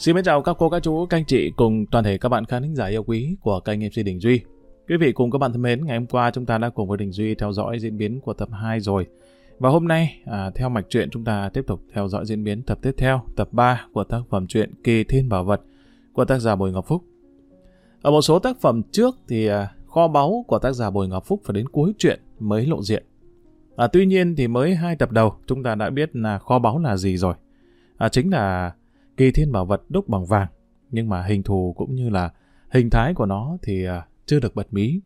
Xin mến chào các cô, các chú, các anh chị cùng toàn thể các bạn khán thính giả yêu quý của kênh MC Đình Duy. Quý vị cùng các bạn thân mến, ngày hôm qua chúng ta đã cùng với Đình Duy theo dõi diễn biến của tập 2 rồi. Và hôm nay, à, theo mạch truyện chúng ta tiếp tục theo dõi diễn biến tập tiếp theo, tập 3 của tác phẩm truyện Kỳ Thiên Bảo Vật của tác giả Bùi Ngọc Phúc. Ở một số tác phẩm trước thì à, kho báu của tác giả Bùi Ngọc Phúc phải đến cuối truyện mới lộ diện. À, tuy nhiên thì mới hai tập đầu chúng ta đã biết là kho báu là gì rồi. À, chính là kỳ thiên bảo vật đúc bằng vàng, nhưng mà hình thù cũng như là hình thái của nó thì à, chưa được bật mí.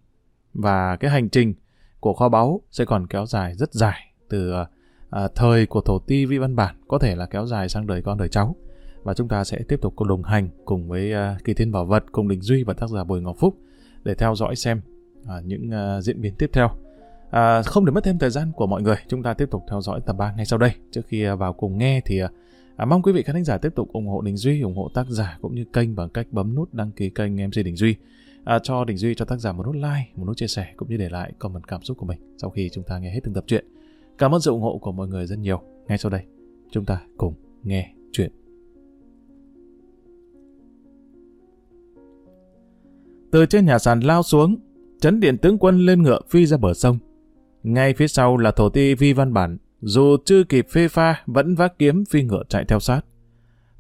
Và cái hành trình của kho báu sẽ còn kéo dài rất dài từ à, à thời của thổ ti vi văn bản có thể là kéo dài sang đời con đời cháu. Và chúng ta sẽ tiếp tục cùng đồng hành cùng với à, kỳ thiên bảo vật cùng Đình Duy và tác giả Bùi Ngọc Phúc để theo dõi xem à, những à, diễn biến tiếp theo. À, không để mất thêm thời gian của mọi người, chúng ta tiếp tục theo dõi tập 3 ngay sau đây. Trước khi à, vào cùng nghe thì à, À, mong quý vị khán giả tiếp tục ủng hộ Đình Duy, ủng hộ tác giả cũng như kênh bằng cách bấm nút đăng ký kênh MC Đình Duy. À, cho Đình Duy cho tác giả một nút like, một nút chia sẻ cũng như để lại comment cảm xúc của mình sau khi chúng ta nghe hết từng tập truyện. Cảm ơn sự ủng hộ của mọi người rất nhiều. Ngay sau đây, chúng ta cùng nghe chuyện. Từ trên nhà sàn lao xuống, chấn điện tướng quân lên ngựa phi ra bờ sông. Ngay phía sau là thổ ti Vi Văn Bản dù chưa kịp phê pha, vẫn vác kiếm phi ngựa chạy theo sát.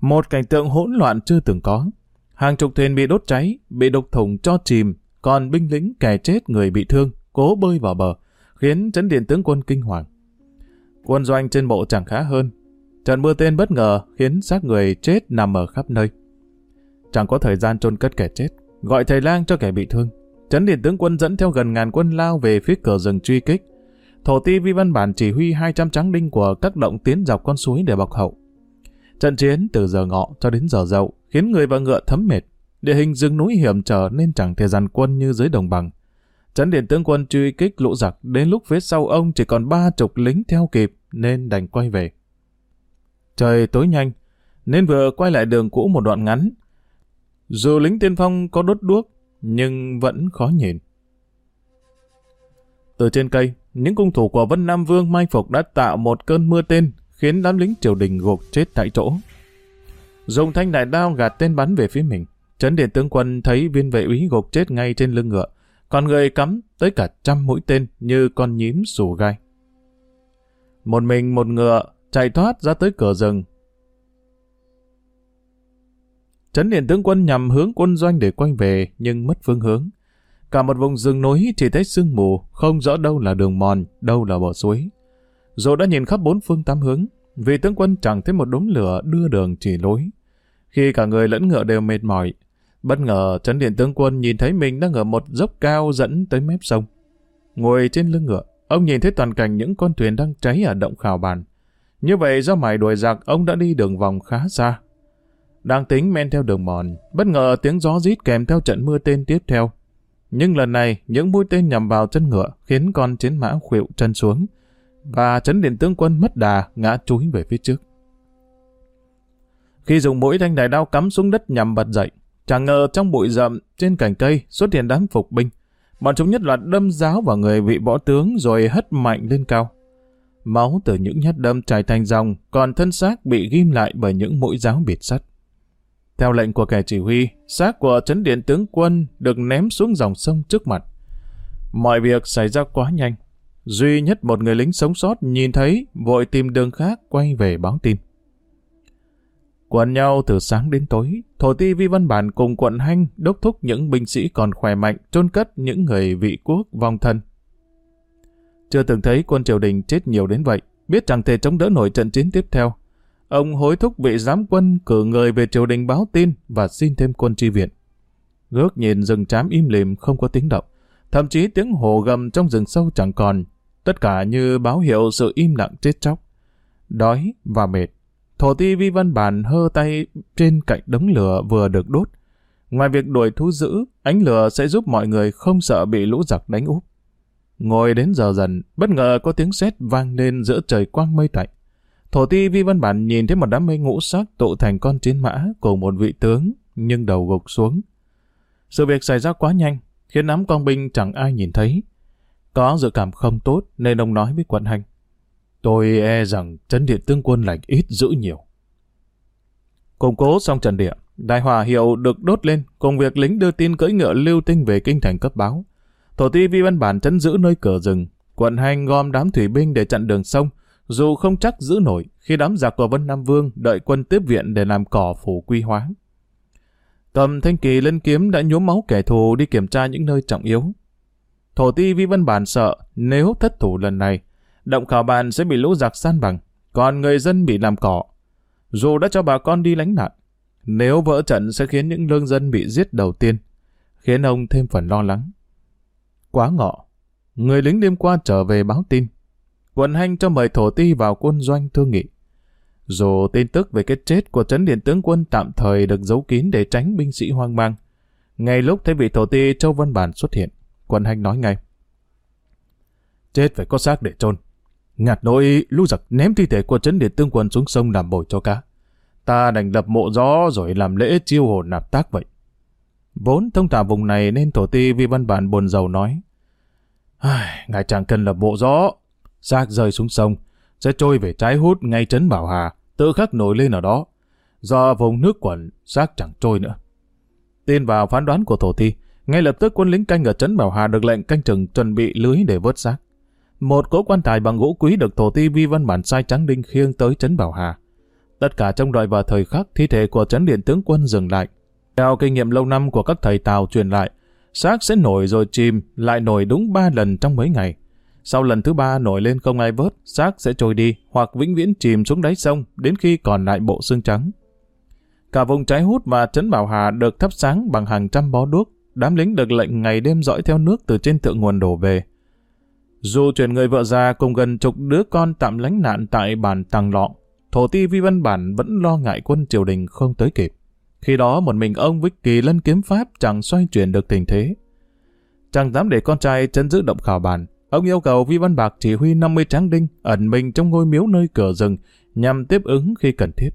Một cảnh tượng hỗn loạn chưa từng có. Hàng chục thuyền bị đốt cháy, bị đục thủng cho chìm, còn binh lính kẻ chết người bị thương, cố bơi vào bờ, khiến chấn điện tướng quân kinh hoàng. Quân doanh trên bộ chẳng khá hơn. Trận mưa tên bất ngờ khiến xác người chết nằm ở khắp nơi. Chẳng có thời gian chôn cất kẻ chết, gọi thầy lang cho kẻ bị thương. Chấn điện tướng quân dẫn theo gần ngàn quân lao về phía cửa rừng truy kích. Thổ ti vi văn bản chỉ huy 200 tráng đinh của các động tiến dọc con suối để bọc hậu. Trận chiến từ giờ ngọ cho đến giờ dậu khiến người và ngựa thấm mệt. Địa hình rừng núi hiểm trở nên chẳng thể dàn quân như dưới đồng bằng. Trấn điện tướng quân truy kích lũ giặc đến lúc phía sau ông chỉ còn ba chục lính theo kịp nên đành quay về. Trời tối nhanh nên vừa quay lại đường cũ một đoạn ngắn. Dù lính tiên phong có đốt đuốc nhưng vẫn khó nhìn. Từ trên cây, những cung thủ của Vân Nam Vương mai phục đã tạo một cơn mưa tên, khiến đám lính triều đình gục chết tại chỗ. Dùng thanh đại đao gạt tên bắn về phía mình. Trấn điện tướng quân thấy viên vệ úy gục chết ngay trên lưng ngựa, còn người cắm tới cả trăm mũi tên như con nhím sù gai. Một mình một ngựa chạy thoát ra tới cửa rừng. Trấn điện tướng quân nhằm hướng quân doanh để quay về nhưng mất phương hướng. Cả một vùng rừng núi chỉ thấy sương mù, không rõ đâu là đường mòn, đâu là bờ suối. Dù đã nhìn khắp bốn phương tám hướng, vì tướng quân chẳng thấy một đốm lửa đưa đường chỉ lối. Khi cả người lẫn ngựa đều mệt mỏi, bất ngờ trấn điện tướng quân nhìn thấy mình đang ở một dốc cao dẫn tới mép sông. Ngồi trên lưng ngựa, ông nhìn thấy toàn cảnh những con thuyền đang cháy ở động khảo bàn. Như vậy do mải đuổi giặc, ông đã đi đường vòng khá xa. Đang tính men theo đường mòn, bất ngờ tiếng gió rít kèm theo trận mưa tên tiếp theo, nhưng lần này, những mũi tên nhằm vào chân ngựa khiến con chiến mã khuỵu chân xuống, và chấn điện tướng quân mất đà ngã chúi về phía trước. Khi dùng mũi thanh đại đao cắm xuống đất nhằm bật dậy, chẳng ngờ trong bụi rậm trên cành cây xuất hiện đám phục binh. Bọn chúng nhất loạt đâm giáo vào người vị võ tướng rồi hất mạnh lên cao. Máu từ những nhát đâm chảy thành dòng, còn thân xác bị ghim lại bởi những mũi giáo biệt sắt. Theo lệnh của kẻ chỉ huy, xác của chấn điện tướng quân được ném xuống dòng sông trước mặt. Mọi việc xảy ra quá nhanh. Duy nhất một người lính sống sót nhìn thấy, vội tìm đường khác quay về báo tin. Quần nhau từ sáng đến tối, thổ ti vi văn bản cùng quận hanh đốc thúc những binh sĩ còn khỏe mạnh chôn cất những người vị quốc vong thân. Chưa từng thấy quân triều đình chết nhiều đến vậy, biết chẳng thể chống đỡ nổi trận chiến tiếp theo, Ông hối thúc vị giám quân cử người về triều đình báo tin và xin thêm quân tri viện. Ngước nhìn rừng trám im lìm không có tiếng động, thậm chí tiếng hồ gầm trong rừng sâu chẳng còn, tất cả như báo hiệu sự im lặng chết chóc. Đói và mệt, thổ ti vi văn bản hơ tay trên cạnh đống lửa vừa được đốt. Ngoài việc đuổi thú dữ, ánh lửa sẽ giúp mọi người không sợ bị lũ giặc đánh úp. Ngồi đến giờ dần, bất ngờ có tiếng sét vang lên giữa trời quang mây tạnh. Thổ ti Vi Văn Bản nhìn thấy một đám mây ngũ sắc tụ thành con chiến mã cùng một vị tướng, nhưng đầu gục xuống. Sự việc xảy ra quá nhanh, khiến đám con binh chẳng ai nhìn thấy. Có dự cảm không tốt nên ông nói với quận hành. Tôi e rằng trấn điện tướng quân lành ít giữ nhiều. Củng cố xong trận địa, Đại hỏa hiệu được đốt lên, cùng việc lính đưa tin cưỡi ngựa lưu tinh về kinh thành cấp báo. Thổ ti vi văn bản chấn giữ nơi cửa rừng, quận hành gom đám thủy binh để chặn đường sông, dù không chắc giữ nổi khi đám giặc của Vân Nam Vương đợi quân tiếp viện để làm cỏ phủ quy hóa. Cầm thanh kỳ lên kiếm đã nhuốm máu kẻ thù đi kiểm tra những nơi trọng yếu. Thổ ti vi văn bản sợ nếu thất thủ lần này, động khảo bàn sẽ bị lũ giặc san bằng, còn người dân bị làm cỏ. Dù đã cho bà con đi lánh nạn, nếu vỡ trận sẽ khiến những lương dân bị giết đầu tiên, khiến ông thêm phần lo lắng. Quá ngọ, người lính đêm qua trở về báo tin. Quận Hanh cho mời thổ ti vào quân doanh thương nghị. Dù tin tức về cái chết của trấn điện tướng quân tạm thời được giấu kín để tránh binh sĩ hoang mang, ngay lúc thấy vị thổ ti Châu Văn Bản xuất hiện, quận Hanh nói ngay. Chết phải có xác để chôn Ngạt nỗi lũ giặc ném thi thể của trấn điện tướng quân xuống sông làm bồi cho cá. Ta đành lập mộ gió rồi làm lễ chiêu hồn nạp tác vậy. Vốn thông thả vùng này nên thổ ti vi văn bản buồn giàu nói. Ngài chẳng cần lập mộ gió. Xác rơi xuống sông, sẽ trôi về trái hút ngay trấn Bảo Hà, tự khắc nổi lên ở đó. Do vùng nước quẩn, xác chẳng trôi nữa. Tin vào phán đoán của thổ thi ngay lập tức quân lính canh ở trấn Bảo Hà được lệnh canh chừng chuẩn bị lưới để vớt xác. Một cỗ quan tài bằng gỗ quý được thổ ti vi văn bản sai trắng đinh khiêng tới trấn Bảo Hà. Tất cả trong đợi vào thời khắc thi thể của trấn điện tướng quân dừng lại. Theo kinh nghiệm lâu năm của các thầy Tàu truyền lại, xác sẽ nổi rồi chìm, lại nổi đúng ba lần trong mấy ngày. Sau lần thứ ba nổi lên không ai vớt, xác sẽ trôi đi hoặc vĩnh viễn chìm xuống đáy sông đến khi còn lại bộ xương trắng. Cả vùng trái hút và trấn Bảo Hà được thắp sáng bằng hàng trăm bó đuốc, đám lính được lệnh ngày đêm dõi theo nước từ trên thượng nguồn đổ về. Dù chuyển người vợ già cùng gần chục đứa con tạm lánh nạn tại bản Tàng Lọ, thổ ti vi văn bản vẫn lo ngại quân triều đình không tới kịp. Khi đó một mình ông với kỳ lân kiếm pháp chẳng xoay chuyển được tình thế. Chẳng dám để con trai chân giữ động khảo bàn, ông yêu cầu Vi Văn Bạc chỉ huy 50 tráng đinh ẩn mình trong ngôi miếu nơi cửa rừng nhằm tiếp ứng khi cần thiết.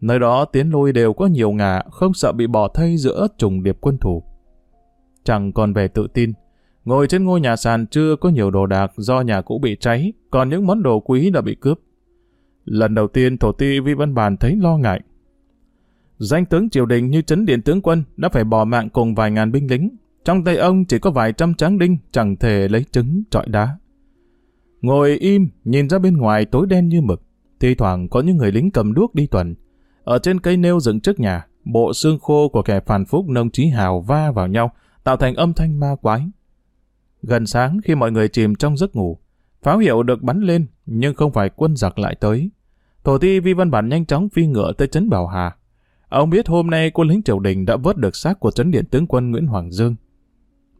Nơi đó tiến lôi đều có nhiều ngả, không sợ bị bỏ thay giữa trùng điệp quân thủ. Chẳng còn về tự tin, ngồi trên ngôi nhà sàn chưa có nhiều đồ đạc do nhà cũ bị cháy, còn những món đồ quý đã bị cướp. Lần đầu tiên thổ ti Vi Văn Bàn thấy lo ngại. Danh tướng triều đình như chấn điện tướng quân đã phải bỏ mạng cùng vài ngàn binh lính. Trong tay ông chỉ có vài trăm tráng đinh chẳng thể lấy trứng trọi đá. Ngồi im, nhìn ra bên ngoài tối đen như mực. Thi thoảng có những người lính cầm đuốc đi tuần. Ở trên cây nêu dựng trước nhà, bộ xương khô của kẻ phản phúc nông trí hào va vào nhau, tạo thành âm thanh ma quái. Gần sáng khi mọi người chìm trong giấc ngủ, pháo hiệu được bắn lên nhưng không phải quân giặc lại tới. Thổ ti Vi Văn Bản nhanh chóng phi ngựa tới trấn Bảo Hà. Ông biết hôm nay quân lính triều đình đã vớt được xác của trấn điện tướng quân Nguyễn Hoàng Dương.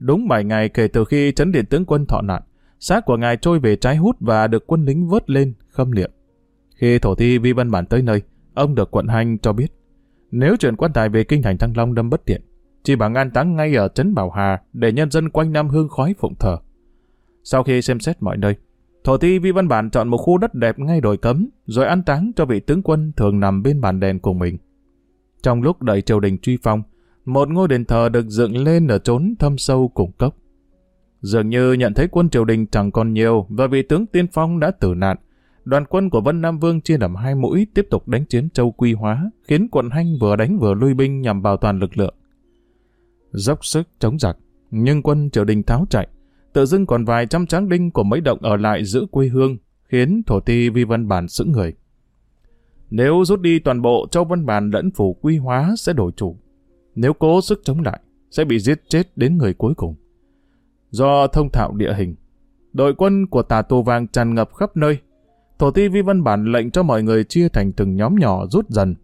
Đúng 7 ngày kể từ khi chấn điện tướng quân thọ nạn, xác của ngài trôi về trái hút và được quân lính vớt lên, khâm liệm. Khi thổ thi Vi Văn Bản tới nơi, ông được quận hành cho biết, nếu chuyển quan tài về kinh thành Thăng Long đâm bất tiện, chỉ bằng an táng ngay ở trấn Bảo Hà để nhân dân quanh năm hương khói phụng thờ. Sau khi xem xét mọi nơi, Thổ thi Vi Văn Bản chọn một khu đất đẹp ngay đồi cấm, rồi an táng cho vị tướng quân thường nằm bên bàn đèn cùng mình. Trong lúc đợi triều đình truy phong, một ngôi đền thờ được dựng lên ở chốn thâm sâu cùng cốc. Dường như nhận thấy quân triều đình chẳng còn nhiều và vị tướng tiên phong đã tử nạn, đoàn quân của Vân Nam Vương chia làm hai mũi tiếp tục đánh chiến châu Quy Hóa, khiến quận Hanh vừa đánh vừa lui binh nhằm bảo toàn lực lượng. Dốc sức chống giặc, nhưng quân triều đình tháo chạy, tự dưng còn vài trăm tráng đinh của mấy động ở lại giữ quê hương, khiến thổ ti vi văn bản sững người. Nếu rút đi toàn bộ châu văn bản lẫn phủ quy hóa sẽ đổi chủ. Nếu cố sức chống lại, sẽ bị giết chết đến người cuối cùng. Do thông thạo địa hình, đội quân của tà tô vàng tràn ngập khắp nơi. Thổ ti vi văn bản lệnh cho mọi người chia thành từng nhóm nhỏ rút dần.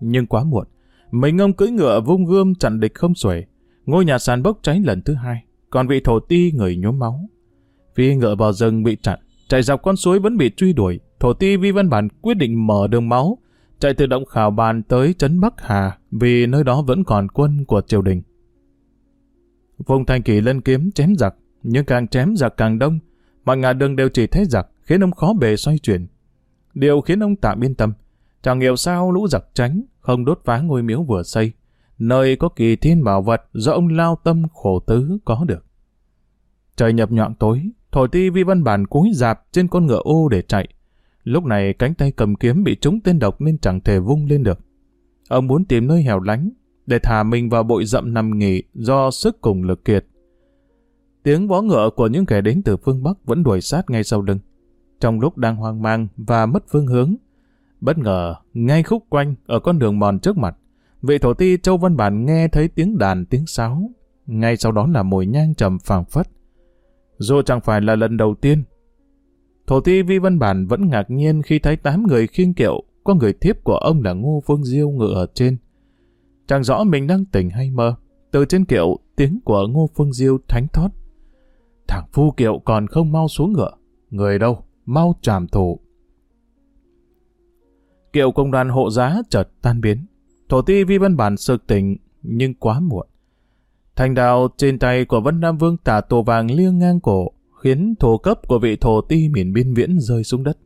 Nhưng quá muộn, mình ông cưỡi ngựa vung gươm chặn địch không xuể. Ngôi nhà sàn bốc cháy lần thứ hai còn vị thổ ti người nhuốm máu. Phi ngựa vào rừng bị chặn, chạy dọc con suối vẫn bị truy đuổi, thổ ti Vi Văn Bản quyết định mở đường máu, chạy từ động khảo bàn tới trấn Bắc Hà vì nơi đó vẫn còn quân của triều đình. Vùng thành kỳ lên kiếm chém giặc, nhưng càng chém giặc càng đông, mọi ngả đường đều chỉ thấy giặc khiến ông khó bề xoay chuyển. Điều khiến ông tạm yên tâm, chẳng hiểu sao lũ giặc tránh, không đốt phá ngôi miếu vừa xây, nơi có kỳ thiên bảo vật do ông lao tâm khổ tứ có được. Trời nhập nhọn tối, thổi ti vi văn bản cúi dạp trên con ngựa ô để chạy. Lúc này cánh tay cầm kiếm bị trúng tên độc nên chẳng thể vung lên được. Ông muốn tìm nơi hẻo lánh, để thả mình vào bụi rậm nằm nghỉ do sức cùng lực kiệt. Tiếng vó ngựa của những kẻ đến từ phương Bắc vẫn đuổi sát ngay sau lưng. Trong lúc đang hoang mang và mất phương hướng, bất ngờ, ngay khúc quanh ở con đường mòn trước mặt, vị thổ ti Châu Văn Bản nghe thấy tiếng đàn tiếng sáo. Ngay sau đó là mùi nhang trầm phảng phất. Dù chẳng phải là lần đầu tiên, thổ ti Vi Văn Bản vẫn ngạc nhiên khi thấy tám người khiêng kiệu, có người thiếp của ông là Ngô Phương Diêu ngựa ở trên. Chẳng rõ mình đang tỉnh hay mơ. Từ trên kiệu, tiếng của Ngô Phương Diêu thánh thót. Thằng phu kiệu còn không mau xuống ngựa. Người đâu? Mau trảm thủ. Kiệu công đoàn hộ giá chợt tan biến. Thổ ti vi văn bản sực tỉnh, nhưng quá muộn. Thành đào trên tay của Vân Nam Vương tả tổ vàng liêng ngang cổ, khiến thổ cấp của vị thổ ti miền biên viễn rơi xuống đất.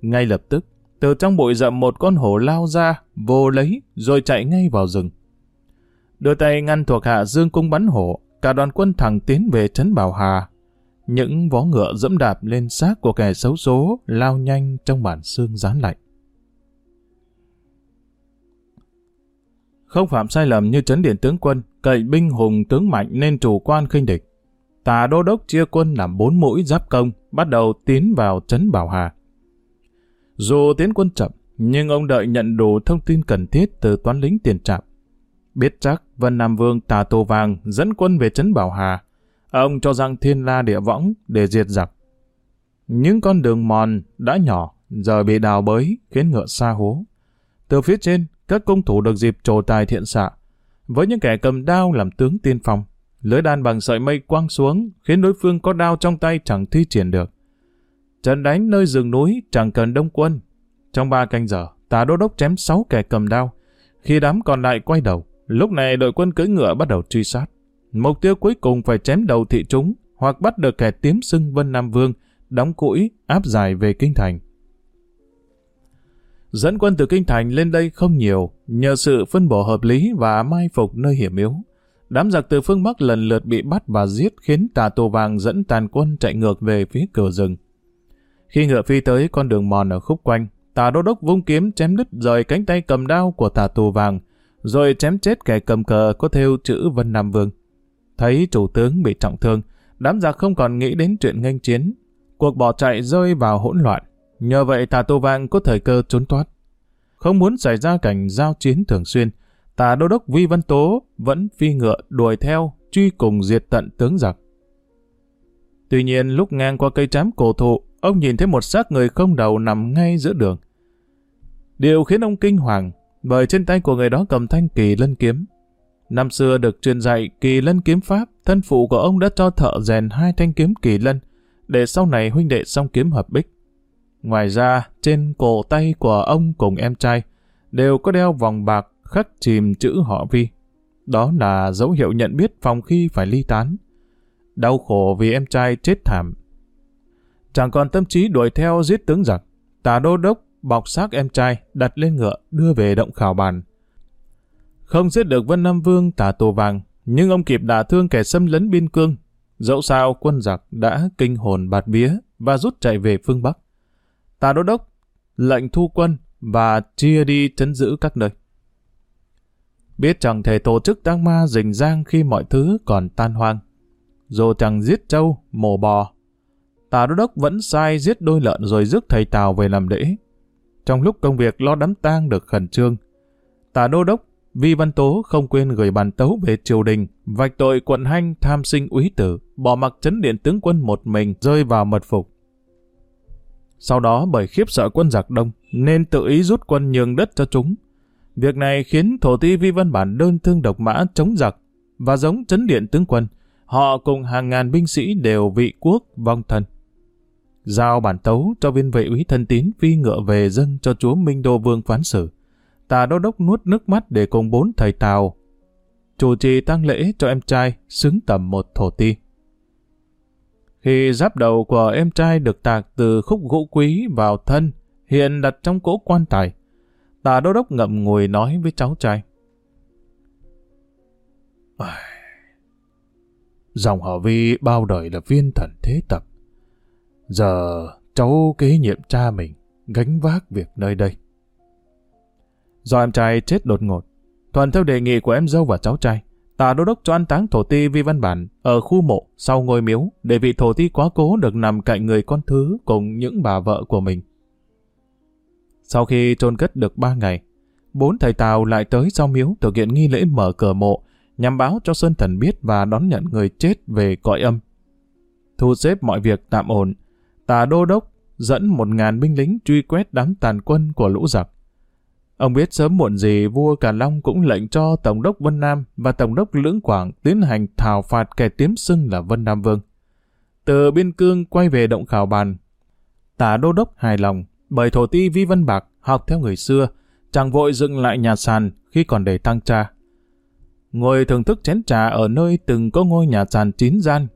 Ngay lập tức, từ trong bụi rậm một con hổ lao ra, vô lấy, rồi chạy ngay vào rừng. Đưa tay ngăn thuộc hạ dương cung bắn hổ, cả đoàn quân thẳng tiến về trấn Bảo Hà. Những vó ngựa dẫm đạp lên xác của kẻ xấu số lao nhanh trong bản xương rán lạnh. Không phạm sai lầm như trấn điện tướng quân, cậy binh hùng tướng mạnh nên chủ quan khinh địch. Tà đô đốc chia quân làm bốn mũi giáp công, bắt đầu tiến vào trấn Bảo Hà. Dù tiến quân chậm, nhưng ông đợi nhận đủ thông tin cần thiết từ toán lính tiền trạm. Biết chắc Vân Nam Vương Tà Tô Vàng dẫn quân về trấn Bảo Hà, ông cho rằng thiên la địa võng để diệt giặc. Những con đường mòn đã nhỏ, giờ bị đào bới, khiến ngựa xa hố. Từ phía trên, các công thủ được dịp trổ tài thiện xạ. Với những kẻ cầm đao làm tướng tiên phong, lưới đan bằng sợi mây quăng xuống, khiến đối phương có đao trong tay chẳng thi triển được. Trận đánh nơi rừng núi chẳng cần đông quân. Trong ba canh giờ, tà đô đốc chém sáu kẻ cầm đao. Khi đám còn lại quay đầu, lúc này đội quân cưỡi ngựa bắt đầu truy sát. Mục tiêu cuối cùng phải chém đầu thị chúng hoặc bắt được kẻ tiếm sưng Vân Nam Vương, đóng củi, áp giải về Kinh Thành. Dẫn quân từ Kinh Thành lên đây không nhiều, nhờ sự phân bổ hợp lý và mai phục nơi hiểm yếu. Đám giặc từ phương Bắc lần lượt bị bắt và giết khiến tà tô vàng dẫn tàn quân chạy ngược về phía cửa rừng. Khi ngựa phi tới con đường mòn ở khúc quanh, tà đô đốc vung kiếm chém đứt rời cánh tay cầm đao của tà tù vàng, rồi chém chết kẻ cầm cờ có theo chữ Vân Nam Vương. Thấy chủ tướng bị trọng thương, đám giặc không còn nghĩ đến chuyện nghênh chiến. Cuộc bỏ chạy rơi vào hỗn loạn. Nhờ vậy tà tô vàng có thời cơ trốn thoát. Không muốn xảy ra cảnh giao chiến thường xuyên, tà đô đốc Vi Văn Tố vẫn phi ngựa đuổi theo, truy cùng diệt tận tướng giặc. Tuy nhiên lúc ngang qua cây trám cổ thụ, ông nhìn thấy một xác người không đầu nằm ngay giữa đường. Điều khiến ông kinh hoàng, bởi trên tay của người đó cầm thanh kỳ lân kiếm. Năm xưa được truyền dạy kỳ lân kiếm pháp, thân phụ của ông đã cho thợ rèn hai thanh kiếm kỳ lân, để sau này huynh đệ song kiếm hợp bích. Ngoài ra, trên cổ tay của ông cùng em trai, đều có đeo vòng bạc khắc chìm chữ họ vi. Đó là dấu hiệu nhận biết phòng khi phải ly tán. Đau khổ vì em trai chết thảm. Chẳng còn tâm trí đuổi theo giết tướng giặc. Tà đô đốc bọc xác em trai đặt lên ngựa đưa về động khảo bàn. Không giết được Vân Nam Vương tà tù vàng, nhưng ông kịp đả thương kẻ xâm lấn biên cương. Dẫu sao quân giặc đã kinh hồn bạt vía và rút chạy về phương Bắc. Tà đô đốc lệnh thu quân và chia đi chấn giữ các nơi. Biết chẳng thể tổ chức tang ma rình rang khi mọi thứ còn tan hoang. Dù chẳng giết trâu, mổ bò, tà đô đốc vẫn sai giết đôi lợn rồi rước thầy Tào về làm lễ. Trong lúc công việc lo đám tang được khẩn trương, tà đô đốc Vi Văn Tố không quên gửi bàn tấu về triều đình, vạch tội quận hanh tham sinh úy tử, bỏ mặc chấn điện tướng quân một mình rơi vào mật phục. Sau đó bởi khiếp sợ quân giặc đông, nên tự ý rút quân nhường đất cho chúng. Việc này khiến thổ ti vi văn bản đơn thương độc mã chống giặc, và giống chấn điện tướng quân, họ cùng hàng ngàn binh sĩ đều vị quốc vong thân. Giao bản tấu cho viên vệ úy thân tín phi ngựa về dâng cho chúa Minh Đô Vương phán xử. Tà đô đốc nuốt nước mắt để cùng bốn thầy tào. Chủ trì tăng lễ cho em trai, xứng tầm một thổ ti. Khi giáp đầu của em trai được tạc từ khúc gỗ quý vào thân, hiện đặt trong cỗ quan tài, tà đô đốc ngậm ngùi nói với cháu trai. Dòng họ vi bao đời là viên thần thế tập. Giờ cháu kế nhiệm cha mình, gánh vác việc nơi đây. Do em trai chết đột ngột, thuận theo đề nghị của em dâu và cháu trai, tà đô đốc cho an táng thổ ti Vi Văn Bản ở khu mộ sau ngôi miếu để vị thổ ti quá cố được nằm cạnh người con thứ cùng những bà vợ của mình. Sau khi chôn cất được ba ngày, bốn thầy Tào lại tới sau miếu thực hiện nghi lễ mở cửa mộ nhằm báo cho Sơn Thần biết và đón nhận người chết về cõi âm. Thu xếp mọi việc tạm ổn, tà đô đốc dẫn một ngàn binh lính truy quét đám tàn quân của lũ giặc. Ông biết sớm muộn gì vua Cà Long cũng lệnh cho Tổng đốc Vân Nam và Tổng đốc Lưỡng Quảng tiến hành thảo phạt kẻ tiếm xưng là Vân Nam Vương. Từ biên cương quay về động khảo bàn, tả đô đốc hài lòng bởi thổ ti Vi Văn Bạc học theo người xưa, chẳng vội dựng lại nhà sàn khi còn để tăng cha. Ngồi thưởng thức chén trà ở nơi từng có ngôi nhà sàn chín gian,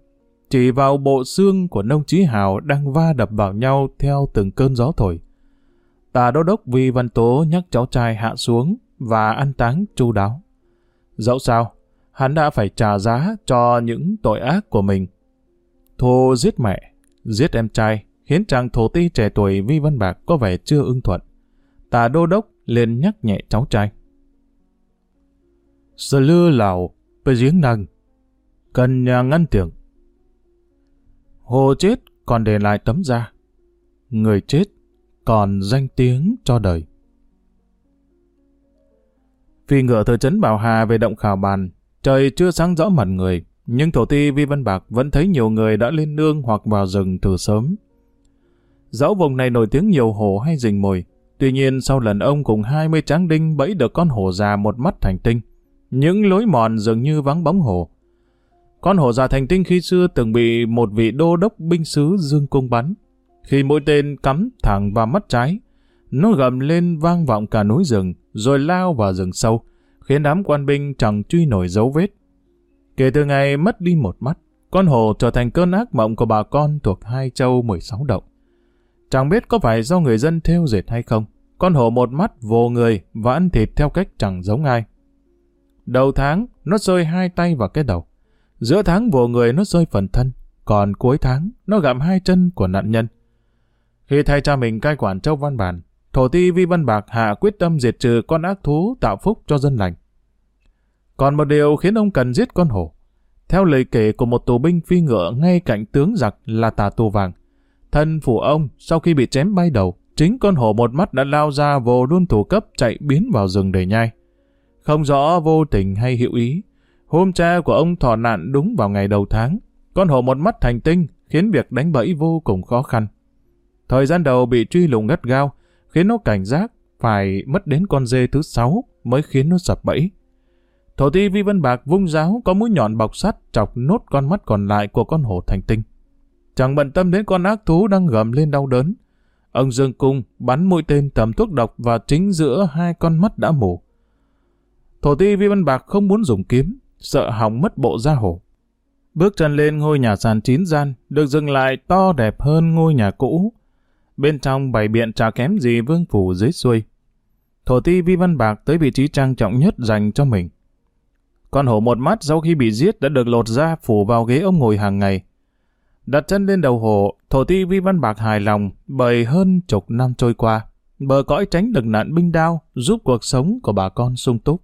chỉ vào bộ xương của nông trí hào đang va đập vào nhau theo từng cơn gió thổi. Tà đô đốc Vi Văn Tố nhắc cháu trai hạ xuống và ăn táng chu đáo. Dẫu sao, hắn đã phải trả giá cho những tội ác của mình. Thô giết mẹ, giết em trai, khiến chàng thổ ti trẻ tuổi Vi Văn Bạc có vẻ chưa ưng thuận. Tà đô đốc liền nhắc nhẹ cháu trai. sơ lưa lào, bê giếng năng, cần nhà ngăn tưởng. Hồ chết còn để lại tấm da. Người chết còn danh tiếng cho đời. Phi ngựa từ trấn Bảo Hà về động khảo bàn, trời chưa sáng rõ mặt người, nhưng thổ ti Vi Văn Bạc vẫn thấy nhiều người đã lên nương hoặc vào rừng từ sớm. Dẫu vùng này nổi tiếng nhiều hổ hay rình mồi, tuy nhiên sau lần ông cùng 20 tráng đinh bẫy được con hổ già một mắt thành tinh, những lối mòn dường như vắng bóng hổ. Con hổ già thành tinh khi xưa từng bị một vị đô đốc binh sứ dương cung bắn, khi mũi tên cắm thẳng vào mắt trái, nó gầm lên vang vọng cả núi rừng, rồi lao vào rừng sâu, khiến đám quan binh chẳng truy nổi dấu vết. Kể từ ngày mất đi một mắt, con hổ trở thành cơn ác mộng của bà con thuộc hai châu 16 động. Chẳng biết có phải do người dân theo dệt hay không, con hổ một mắt vồ người và ăn thịt theo cách chẳng giống ai. Đầu tháng, nó rơi hai tay vào cái đầu. Giữa tháng vồ người nó rơi phần thân, còn cuối tháng, nó gặm hai chân của nạn nhân. Khi thay cha mình cai quản châu Văn Bản, thổ ti Vi Văn Bạc hạ quyết tâm diệt trừ con ác thú tạo phúc cho dân lành. Còn một điều khiến ông cần giết con hổ. Theo lời kể của một tù binh phi ngựa ngay cạnh tướng giặc là tà tù vàng. Thân phủ ông, sau khi bị chém bay đầu, chính con hổ một mắt đã lao ra vồ luôn thủ cấp chạy biến vào rừng để nhai. Không rõ vô tình hay hữu ý, hôm cha của ông thọ nạn đúng vào ngày đầu tháng. Con hổ một mắt thành tinh khiến việc đánh bẫy vô cùng khó khăn. Thời gian đầu bị truy lùng gắt gao, khiến nó cảnh giác, phải mất đến con dê thứ sáu mới khiến nó sập bẫy. Thổ ti Vi Vân Bạc vung giáo có mũi nhọn bọc sắt chọc nốt con mắt còn lại của con hổ thành tinh. Chẳng bận tâm đến con ác thú đang gầm lên đau đớn. Ông Dương Cung bắn mũi tên tầm thuốc độc vào chính giữa hai con mắt đã mù. Thổ ti Vi Văn Bạc không muốn dùng kiếm, sợ hỏng mất bộ da hổ. Bước chân lên ngôi nhà sàn chín gian, được dừng lại to đẹp hơn ngôi nhà cũ, bên trong bày biện trà kém gì vương phủ dưới xuôi. Thổ ti Vi Văn Bạc tới vị trí trang trọng nhất dành cho mình. Con hổ một mắt sau khi bị giết đã được lột ra phủ vào ghế ông ngồi hàng ngày. Đặt chân lên đầu hồ thổ ti Vi Văn Bạc hài lòng bởi hơn chục năm trôi qua. Bờ cõi tránh được nạn binh đao giúp cuộc sống của bà con sung túc.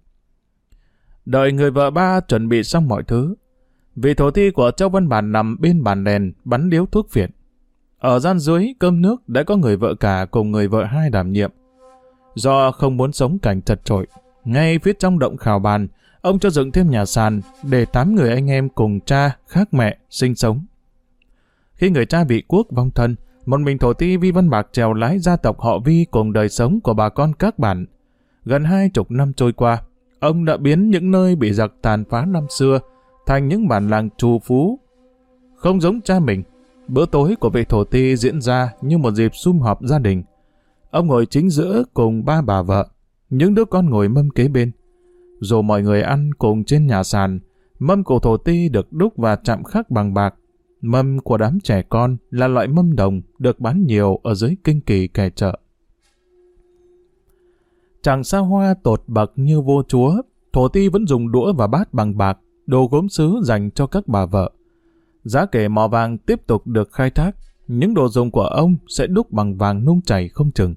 Đợi người vợ ba chuẩn bị xong mọi thứ. Vị thổ ti của Châu Văn Bản nằm bên bàn đèn bắn điếu thuốc phiện. Ở gian dưới, cơm nước đã có người vợ cả cùng người vợ hai đảm nhiệm. Do không muốn sống cảnh chật trội, ngay phía trong động khảo bàn, ông cho dựng thêm nhà sàn để tám người anh em cùng cha, khác mẹ, sinh sống. Khi người cha bị quốc vong thân, một mình thổ ti Vi Văn Bạc trèo lái gia tộc họ Vi cùng đời sống của bà con các bản. Gần hai chục năm trôi qua, ông đã biến những nơi bị giặc tàn phá năm xưa thành những bản làng trù phú. Không giống cha mình, Bữa tối của vị thổ ti diễn ra như một dịp sum họp gia đình. Ông ngồi chính giữa cùng ba bà vợ, những đứa con ngồi mâm kế bên. Dù mọi người ăn cùng trên nhà sàn, mâm của thổ ti được đúc và chạm khắc bằng bạc. Mâm của đám trẻ con là loại mâm đồng được bán nhiều ở dưới kinh kỳ kẻ chợ. Chàng xa hoa tột bậc như vô chúa, thổ ti vẫn dùng đũa và bát bằng bạc, đồ gốm sứ dành cho các bà vợ. Giá kể mỏ vàng tiếp tục được khai thác, những đồ dùng của ông sẽ đúc bằng vàng nung chảy không chừng.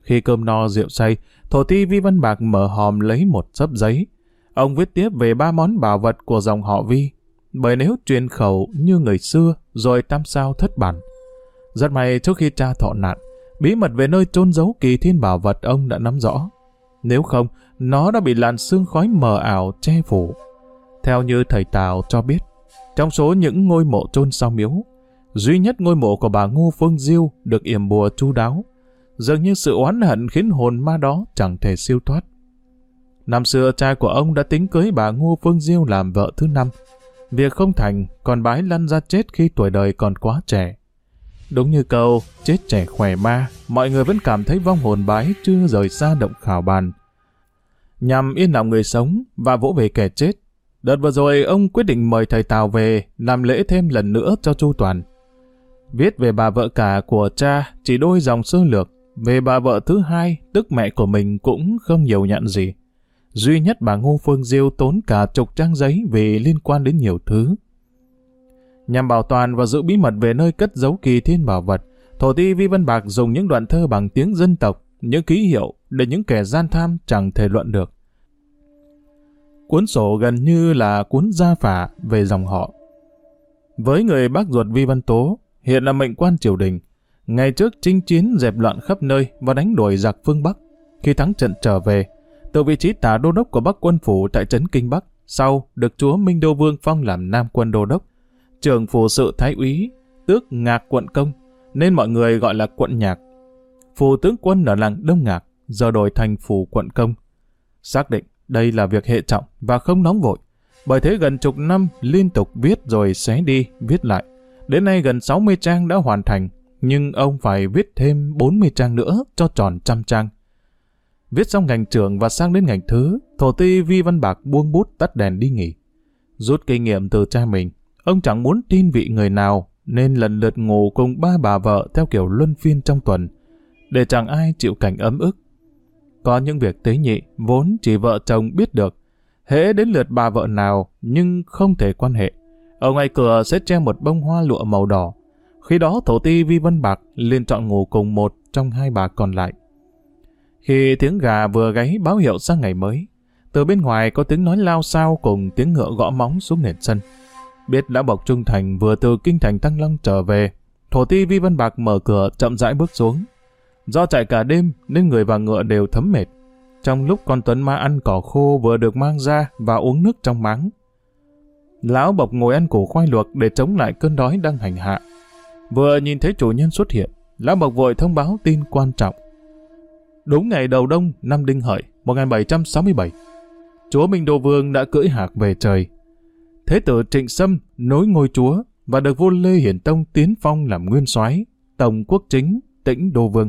Khi cơm no rượu say, thổ ti Vi Văn Bạc mở hòm lấy một sấp giấy. Ông viết tiếp về ba món bảo vật của dòng họ Vi. Bởi nếu truyền khẩu như người xưa, rồi tam sao thất bản. Rất may trước khi cha thọ nạn, bí mật về nơi trôn giấu kỳ thiên bảo vật ông đã nắm rõ. Nếu không, nó đã bị làn sương khói mờ ảo che phủ. Theo như thầy Tào cho biết, trong số những ngôi mộ chôn sau miếu, duy nhất ngôi mộ của bà Ngô Phương Diêu được yểm bùa chu đáo. Dường như sự oán hận khiến hồn ma đó chẳng thể siêu thoát. Năm xưa cha của ông đã tính cưới bà Ngô Phương Diêu làm vợ thứ năm. Việc không thành, còn bái lăn ra chết khi tuổi đời còn quá trẻ. Đúng như câu, chết trẻ khỏe ma, mọi người vẫn cảm thấy vong hồn bái chưa rời xa động khảo bàn. Nhằm yên lòng người sống và vỗ về kẻ chết, đợt vừa rồi ông quyết định mời thầy Tào về làm lễ thêm lần nữa cho Chu Toàn. Viết về bà vợ cả của cha chỉ đôi dòng sơ lược, về bà vợ thứ hai, tức mẹ của mình cũng không nhiều nhận gì. Duy nhất bà Ngô Phương Diêu tốn cả chục trang giấy vì liên quan đến nhiều thứ. Nhằm bảo toàn và giữ bí mật về nơi cất giấu kỳ thiên bảo vật, thổ ti Vi Văn Bạc dùng những đoạn thơ bằng tiếng dân tộc, những ký hiệu để những kẻ gian tham chẳng thể luận được. Cuốn sổ gần như là cuốn gia phả về dòng họ. Với người bác ruột Vi Văn Tố, hiện là mệnh quan triều đình, ngày trước chinh chiến dẹp loạn khắp nơi và đánh đuổi giặc phương Bắc. Khi thắng trận trở về, từ vị trí tả đô đốc của Bắc quân phủ tại trấn Kinh Bắc, sau được chúa Minh Đô Vương phong làm Nam quân đô đốc, trưởng phù sự thái úy, tước ngạc quận công, nên mọi người gọi là quận nhạc. Phù tướng quân ở làng Đông Ngạc, giờ đổi thành phù quận công. Xác định đây là việc hệ trọng và không nóng vội, bởi thế gần chục năm liên tục viết rồi xé đi, viết lại. Đến nay gần 60 trang đã hoàn thành, nhưng ông phải viết thêm 40 trang nữa cho tròn trăm trang. Viết xong ngành trưởng và sang đến ngành thứ, thổ ti Vi Văn Bạc buông bút tắt đèn đi nghỉ. Rút kinh nghiệm từ cha mình, ông chẳng muốn tin vị người nào, nên lần lượt ngủ cùng ba bà vợ theo kiểu luân phiên trong tuần, để chẳng ai chịu cảnh ấm ức. Có những việc tế nhị, vốn chỉ vợ chồng biết được, hễ đến lượt bà vợ nào nhưng không thể quan hệ. Ở ngoài cửa sẽ treo một bông hoa lụa màu đỏ. Khi đó thổ ti Vi Văn Bạc liền chọn ngủ cùng một trong hai bà còn lại. Khi tiếng gà vừa gáy báo hiệu sang ngày mới, từ bên ngoài có tiếng nói lao sao cùng tiếng ngựa gõ móng xuống nền sân. Biết đã bộc Trung Thành vừa từ kinh thành Tăng Long trở về, thổ ti Vi Văn Bạc mở cửa chậm rãi bước xuống. Do chạy cả đêm nên người và ngựa đều thấm mệt. Trong lúc con Tuấn Ma ăn cỏ khô vừa được mang ra và uống nước trong máng. Lão bộc ngồi ăn củ khoai luộc để chống lại cơn đói đang hành hạ. Vừa nhìn thấy chủ nhân xuất hiện, Lão bộc vội thông báo tin quan trọng. Đúng ngày đầu đông năm Đinh Hợi 1767, chúa Minh Đô Vương đã cưỡi hạc về trời. Thế tử Trịnh Sâm nối ngôi chúa và được vua Lê Hiển Tông tiến phong làm nguyên soái, tổng quốc chính, tĩnh Đô Vương.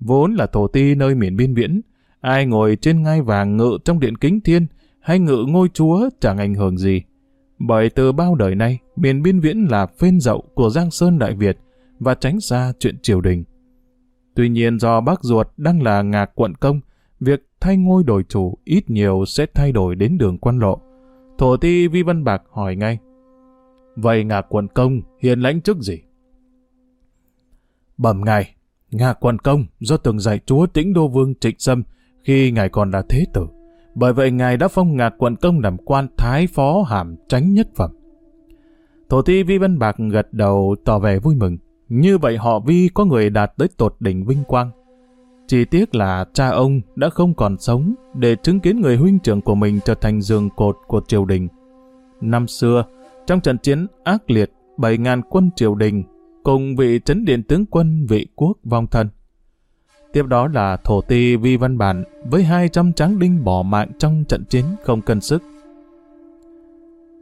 Vốn là thổ ti nơi miền biên viễn, ai ngồi trên ngai vàng ngự trong điện kính thiên hay ngự ngôi chúa chẳng ảnh hưởng gì. Bởi từ bao đời nay, miền biên viễn là phên dậu của Giang Sơn Đại Việt và tránh xa chuyện triều đình. Tuy nhiên do bác ruột đang là ngạc quận công, việc thay ngôi đổi chủ ít nhiều sẽ thay đổi đến đường quan lộ. Thổ ti Vi Văn Bạc hỏi ngay. Vậy ngạc quận công hiện lãnh chức gì? Bẩm ngài, ngạc quận công do từng dạy chúa tĩnh đô vương trịnh sâm khi ngài còn là thế tử. Bởi vậy ngài đã phong ngạc quận công làm quan thái phó hàm tránh nhất phẩm. Thổ ti Vi Văn Bạc gật đầu tỏ vẻ vui mừng. Như vậy họ Vi có người đạt tới tột đỉnh vinh quang. Chỉ tiếc là cha ông đã không còn sống để chứng kiến người huynh trưởng của mình trở thành giường cột của triều đình. Năm xưa, trong trận chiến ác liệt 7.000 quân triều đình cùng vị trấn điện tướng quân vị quốc vong thân. Tiếp đó là thổ ti Vi Văn Bản với 200 tráng đinh bỏ mạng trong trận chiến không cân sức.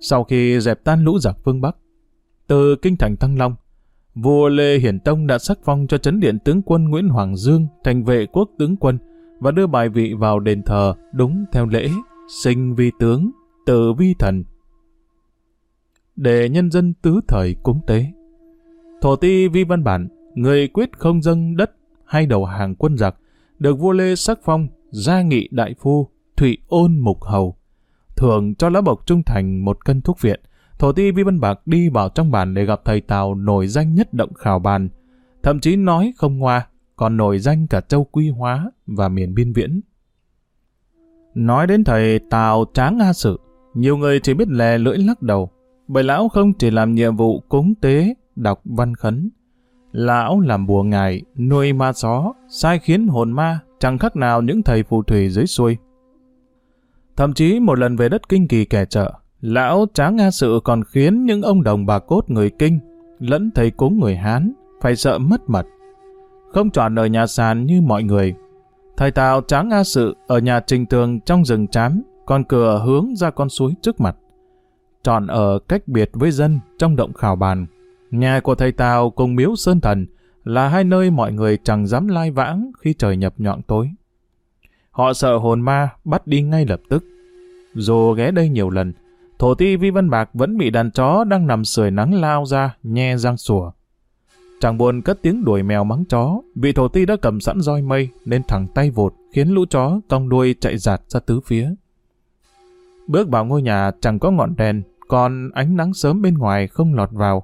Sau khi dẹp tan lũ giặc phương Bắc, từ kinh thành Thăng Long, vua Lê Hiển Tông đã sắc phong cho chấn điện tướng quân Nguyễn Hoàng Dương thành vệ quốc tướng quân và đưa bài vị vào đền thờ đúng theo lễ sinh vi tướng, tự vi thần. Để nhân dân tứ thời cúng tế. Thổ ti vi văn bản, người quyết không dâng đất hay đầu hàng quân giặc, được vua Lê sắc phong gia nghị đại phu, thụy ôn mục hầu. Thường cho lá bộc trung thành một cân thuốc viện, Thổ ti Vi Văn Bạc đi vào trong bàn để gặp thầy Tào nổi danh nhất động khảo bàn. Thậm chí nói không hoa, còn nổi danh cả châu Quy Hóa và miền biên viễn. Nói đến thầy Tào Tráng A Sự, nhiều người chỉ biết lè lưỡi lắc đầu, bởi lão không chỉ làm nhiệm vụ cúng tế, đọc văn khấn. Lão làm bùa ngài, nuôi ma gió, sai khiến hồn ma, chẳng khác nào những thầy phù thủy dưới xuôi. Thậm chí một lần về đất kinh kỳ kẻ chợ, lão Tráng nga Sự còn khiến những ông đồng bà cốt người kinh, lẫn thầy cúng người Hán, phải sợ mất mật. Không chọn ở nhà sàn như mọi người. Thầy Tào Tráng nga Sự ở nhà trình tường trong rừng chám, còn cửa hướng ra con suối trước mặt. Chọn ở cách biệt với dân trong động khảo bàn. Nhà của thầy Tào cùng miếu Sơn Thần là hai nơi mọi người chẳng dám lai vãng khi trời nhập nhọn tối. Họ sợ hồn ma bắt đi ngay lập tức. Dù ghé đây nhiều lần, thổ ti Vi Văn Bạc vẫn bị đàn chó đang nằm sưởi nắng lao ra, nhe răng sủa. chàng buồn cất tiếng đuổi mèo mắng chó, vì thổ ti đã cầm sẵn roi mây nên thẳng tay vột khiến lũ chó cong đuôi chạy giạt ra tứ phía. Bước vào ngôi nhà chẳng có ngọn đèn, còn ánh nắng sớm bên ngoài không lọt vào.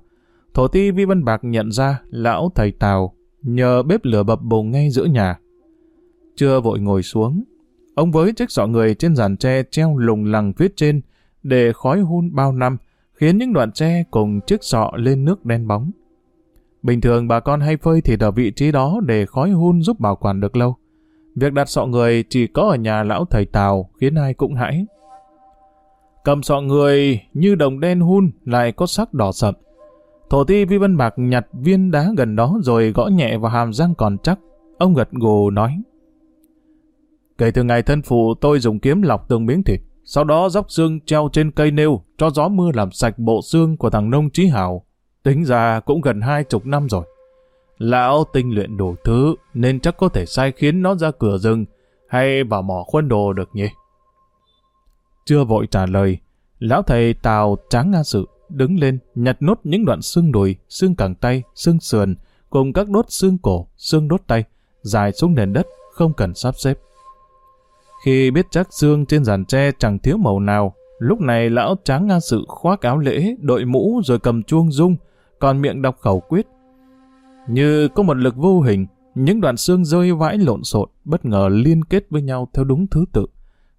Thổ ti Vi Văn Bạc nhận ra lão thầy Tào nhờ bếp lửa bập bùng ngay giữa nhà. Chưa vội ngồi xuống, ông với chiếc sọ người trên giàn tre treo lùng lằng phía trên để khói hun bao năm khiến những đoạn tre cùng chiếc sọ lên nước đen bóng. Bình thường bà con hay phơi thịt ở vị trí đó để khói hun giúp bảo quản được lâu. Việc đặt sọ người chỉ có ở nhà lão thầy Tào khiến ai cũng hãi. Cầm sọ người như đồng đen hun lại có sắc đỏ sậm. Thổ ti Vi Văn Bạc nhặt viên đá gần đó rồi gõ nhẹ vào hàm răng còn chắc. Ông gật gù nói. Kể từ ngày thân phụ tôi dùng kiếm lọc từng miếng thịt, sau đó dốc xương treo trên cây nêu cho gió mưa làm sạch bộ xương của thằng nông trí hảo. Tính ra cũng gần hai chục năm rồi. Lão tinh luyện đủ thứ nên chắc có thể sai khiến nó ra cửa rừng hay vào mỏ khuân đồ được nhỉ? Chưa vội trả lời, lão thầy Tào tráng nga sự đứng lên nhặt nốt những đoạn xương đùi, xương cẳng tay, xương sườn cùng các đốt xương cổ, xương đốt tay dài xuống nền đất không cần sắp xếp. Khi biết chắc xương trên giàn tre chẳng thiếu màu nào, lúc này lão tráng nga sự khoác áo lễ, đội mũ rồi cầm chuông dung, còn miệng đọc khẩu quyết. Như có một lực vô hình, những đoạn xương rơi vãi lộn xộn, bất ngờ liên kết với nhau theo đúng thứ tự,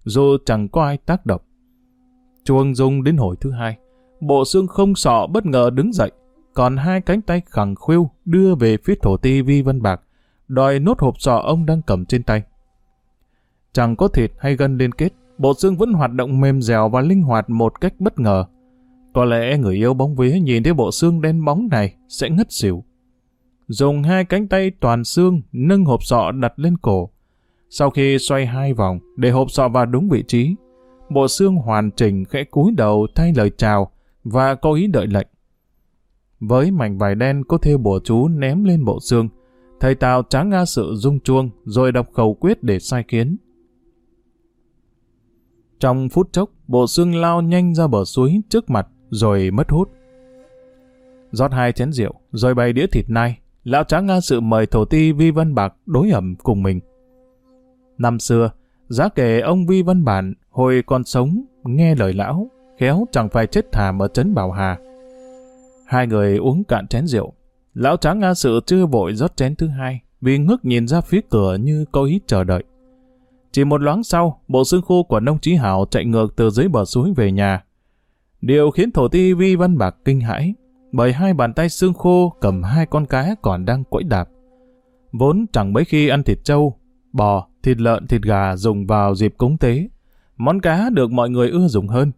dù chẳng có ai tác động. Chuông dung đến hồi thứ hai, bộ xương không sọ bất ngờ đứng dậy, còn hai cánh tay khẳng khêu đưa về phía thổ ti vi vân bạc, đòi nốt hộp sọ ông đang cầm trên tay. Chẳng có thịt hay gân liên kết, bộ xương vẫn hoạt động mềm dẻo và linh hoạt một cách bất ngờ. Có lẽ người yêu bóng vía nhìn thấy bộ xương đen bóng này sẽ ngất xỉu. Dùng hai cánh tay toàn xương nâng hộp sọ đặt lên cổ. Sau khi xoay hai vòng để hộp sọ vào đúng vị trí, bộ xương hoàn chỉnh khẽ cúi đầu thay lời chào và có ý đợi lệnh. Với mảnh vải đen có thêu bùa chú ném lên bộ xương, thầy Tào tráng nga sự rung chuông rồi đọc khẩu quyết để sai kiến. Trong phút chốc, bộ xương lao nhanh ra bờ suối trước mặt, rồi mất hút. rót hai chén rượu, rồi bày đĩa thịt nai, lão tráng nga sự mời thổ ti Vi Văn Bạc đối ẩm cùng mình. Năm xưa, giá kể ông Vi Văn Bản hồi còn sống, nghe lời lão, khéo chẳng phải chết thảm ở trấn Bảo Hà. Hai người uống cạn chén rượu. Lão tráng nga sự chưa vội rót chén thứ hai, vì ngước nhìn ra phía cửa như có ý chờ đợi. Chỉ một loáng sau, bộ xương khô của nông trí hảo chạy ngược từ dưới bờ suối về nhà. Điều khiến thổ ti vi văn bạc kinh hãi, bởi hai bàn tay xương khô cầm hai con cá còn đang quẫy đạp. Vốn chẳng mấy khi ăn thịt trâu, bò, thịt lợn, thịt gà dùng vào dịp cúng tế. Món cá được mọi người ưa dùng hơn.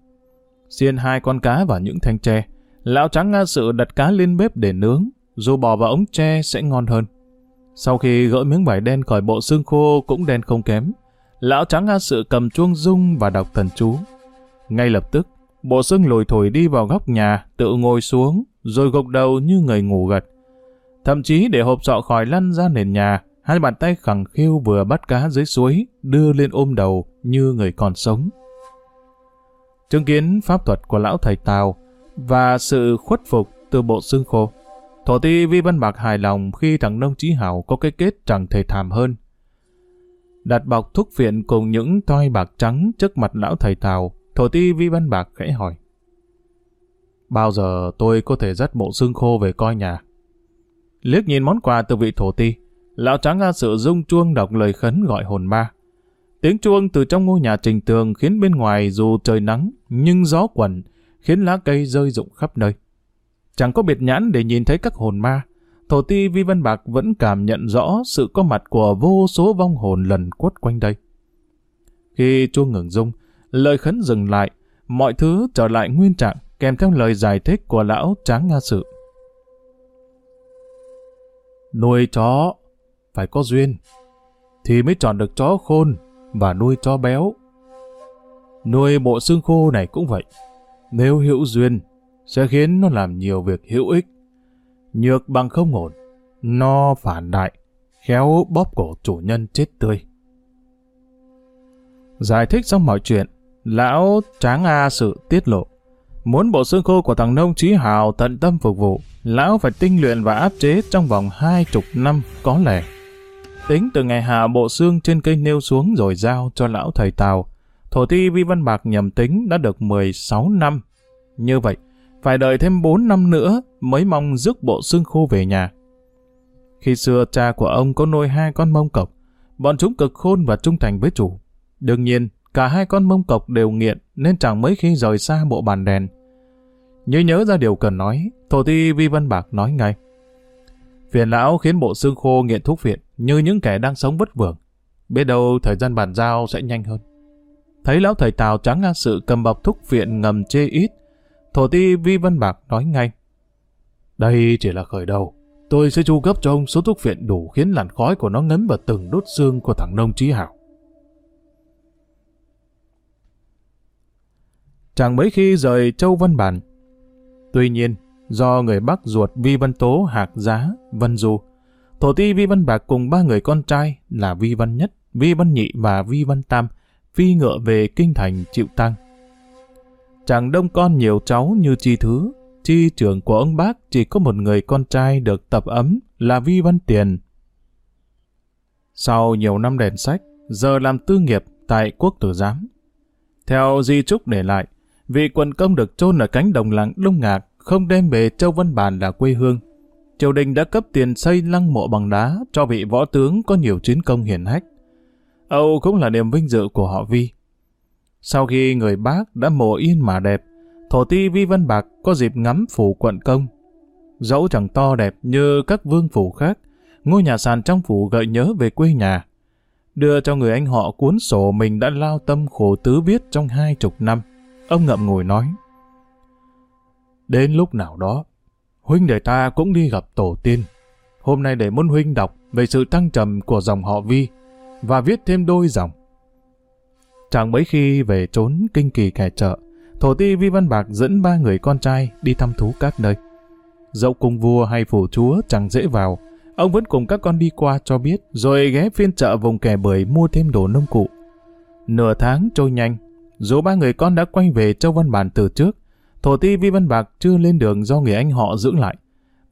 Xiên hai con cá vào những thanh tre, lão trắng nga sự đặt cá lên bếp để nướng, dù bò vào ống tre sẽ ngon hơn. Sau khi gỡ miếng vải đen khỏi bộ xương khô cũng đen không kém, lão trắng A sự cầm chuông dung và đọc thần chú. Ngay lập tức, bộ xương lùi thổi đi vào góc nhà, tự ngồi xuống, rồi gục đầu như người ngủ gật. Thậm chí để hộp sọ khỏi lăn ra nền nhà, hai bàn tay khẳng khiu vừa bắt cá dưới suối, đưa lên ôm đầu như người còn sống. Chứng kiến pháp thuật của lão thầy Tào và sự khuất phục từ bộ xương khô. Thổ ti Vi Văn Bạc hài lòng khi thằng Nông Chí Hảo có cái kết chẳng thể thảm hơn đặt bọc thuốc phiện cùng những toi bạc trắng trước mặt lão thầy Tào, thổ ti Vi Văn Bạc khẽ hỏi. Bao giờ tôi có thể dắt bộ xương khô về coi nhà? Liếc nhìn món quà từ vị thổ ti, lão trắng ra Sự rung chuông đọc lời khấn gọi hồn ma. Tiếng chuông từ trong ngôi nhà trình tường khiến bên ngoài dù trời nắng, nhưng gió quẩn, khiến lá cây rơi rụng khắp nơi. Chẳng có biệt nhãn để nhìn thấy các hồn ma, thổ ti Vi Văn Bạc vẫn cảm nhận rõ sự có mặt của vô số vong hồn lần quất quanh đây. Khi chuông ngừng rung, lời khấn dừng lại, mọi thứ trở lại nguyên trạng kèm theo lời giải thích của lão Tráng Nga Sự. Nuôi chó phải có duyên, thì mới chọn được chó khôn và nuôi chó béo. Nuôi bộ xương khô này cũng vậy. Nếu hữu duyên, sẽ khiến nó làm nhiều việc hữu ích. Nhược bằng không ổn, nó phản đại, khéo bóp cổ chủ nhân chết tươi. Giải thích xong mọi chuyện, lão Tráng A sự tiết lộ. Muốn bộ xương khô của thằng nông trí hào tận tâm phục vụ, lão phải tinh luyện và áp chế trong vòng hai chục năm có lẽ. Tính từ ngày hạ bộ xương trên cây nêu xuống rồi giao cho lão thầy Tào, thổ ti Vi Văn Bạc nhầm tính đã được 16 năm. Như vậy, phải đợi thêm 4 năm nữa mới mong rước bộ xương khô về nhà. Khi xưa cha của ông có nuôi hai con mông cọc, bọn chúng cực khôn và trung thành với chủ. Đương nhiên, cả hai con mông cọc đều nghiện nên chẳng mấy khi rời xa bộ bàn đèn. Như nhớ ra điều cần nói, thổ ti Vi Văn Bạc nói ngay. Phiền lão khiến bộ xương khô nghiện thuốc viện như những kẻ đang sống vất vưởng. Biết đâu thời gian bàn giao sẽ nhanh hơn. Thấy lão thầy Tào trắng ngang sự cầm bọc thuốc viện ngầm chê ít, thổ ti Vi Văn Bạc nói ngay. Đây chỉ là khởi đầu. Tôi sẽ chu cấp cho ông số thuốc viện đủ khiến làn khói của nó ngấm vào từng đốt xương của thằng nông trí hảo. Chẳng mấy khi rời Châu Văn Bản. Tuy nhiên, do người Bắc ruột Vi Văn Tố Hạc Giá, Văn Du, thổ ti Vi Văn Bạc cùng ba người con trai là Vi Văn Nhất, Vi Văn Nhị và Vi Văn Tam phi ngựa về kinh thành chịu tăng. Chẳng đông con nhiều cháu như chi thứ, chi trưởng của ông bác chỉ có một người con trai được tập ấm là Vi Văn Tiền. Sau nhiều năm đèn sách, giờ làm tư nghiệp tại quốc tử giám. Theo di trúc để lại, vị quân công được chôn ở cánh đồng làng Đông Ngạc không đem về Châu Văn Bản là quê hương. Triều đình đã cấp tiền xây lăng mộ bằng đá cho vị võ tướng có nhiều chiến công hiển hách. Âu cũng là niềm vinh dự của họ Vi. Sau khi người bác đã mộ yên mà đẹp, thổ ti Vi Văn Bạc có dịp ngắm phủ quận công. Dẫu chẳng to đẹp như các vương phủ khác, ngôi nhà sàn trong phủ gợi nhớ về quê nhà. Đưa cho người anh họ cuốn sổ mình đã lao tâm khổ tứ viết trong hai chục năm. Ông ngậm ngùi nói. Đến lúc nào đó, huynh để ta cũng đi gặp tổ tiên. Hôm nay để muốn huynh đọc về sự tăng trầm của dòng họ Vi và viết thêm đôi dòng. Chẳng mấy khi về trốn kinh kỳ kẻ chợ, thổ ti Vi Văn Bạc dẫn ba người con trai đi thăm thú các nơi. Dẫu cùng vua hay phủ chúa chẳng dễ vào, ông vẫn cùng các con đi qua cho biết, rồi ghé phiên chợ vùng kẻ bưởi mua thêm đồ nông cụ. Nửa tháng trôi nhanh, dù ba người con đã quay về Châu Văn Bản từ trước, thổ ti Vi Văn Bạc chưa lên đường do người anh họ giữ lại.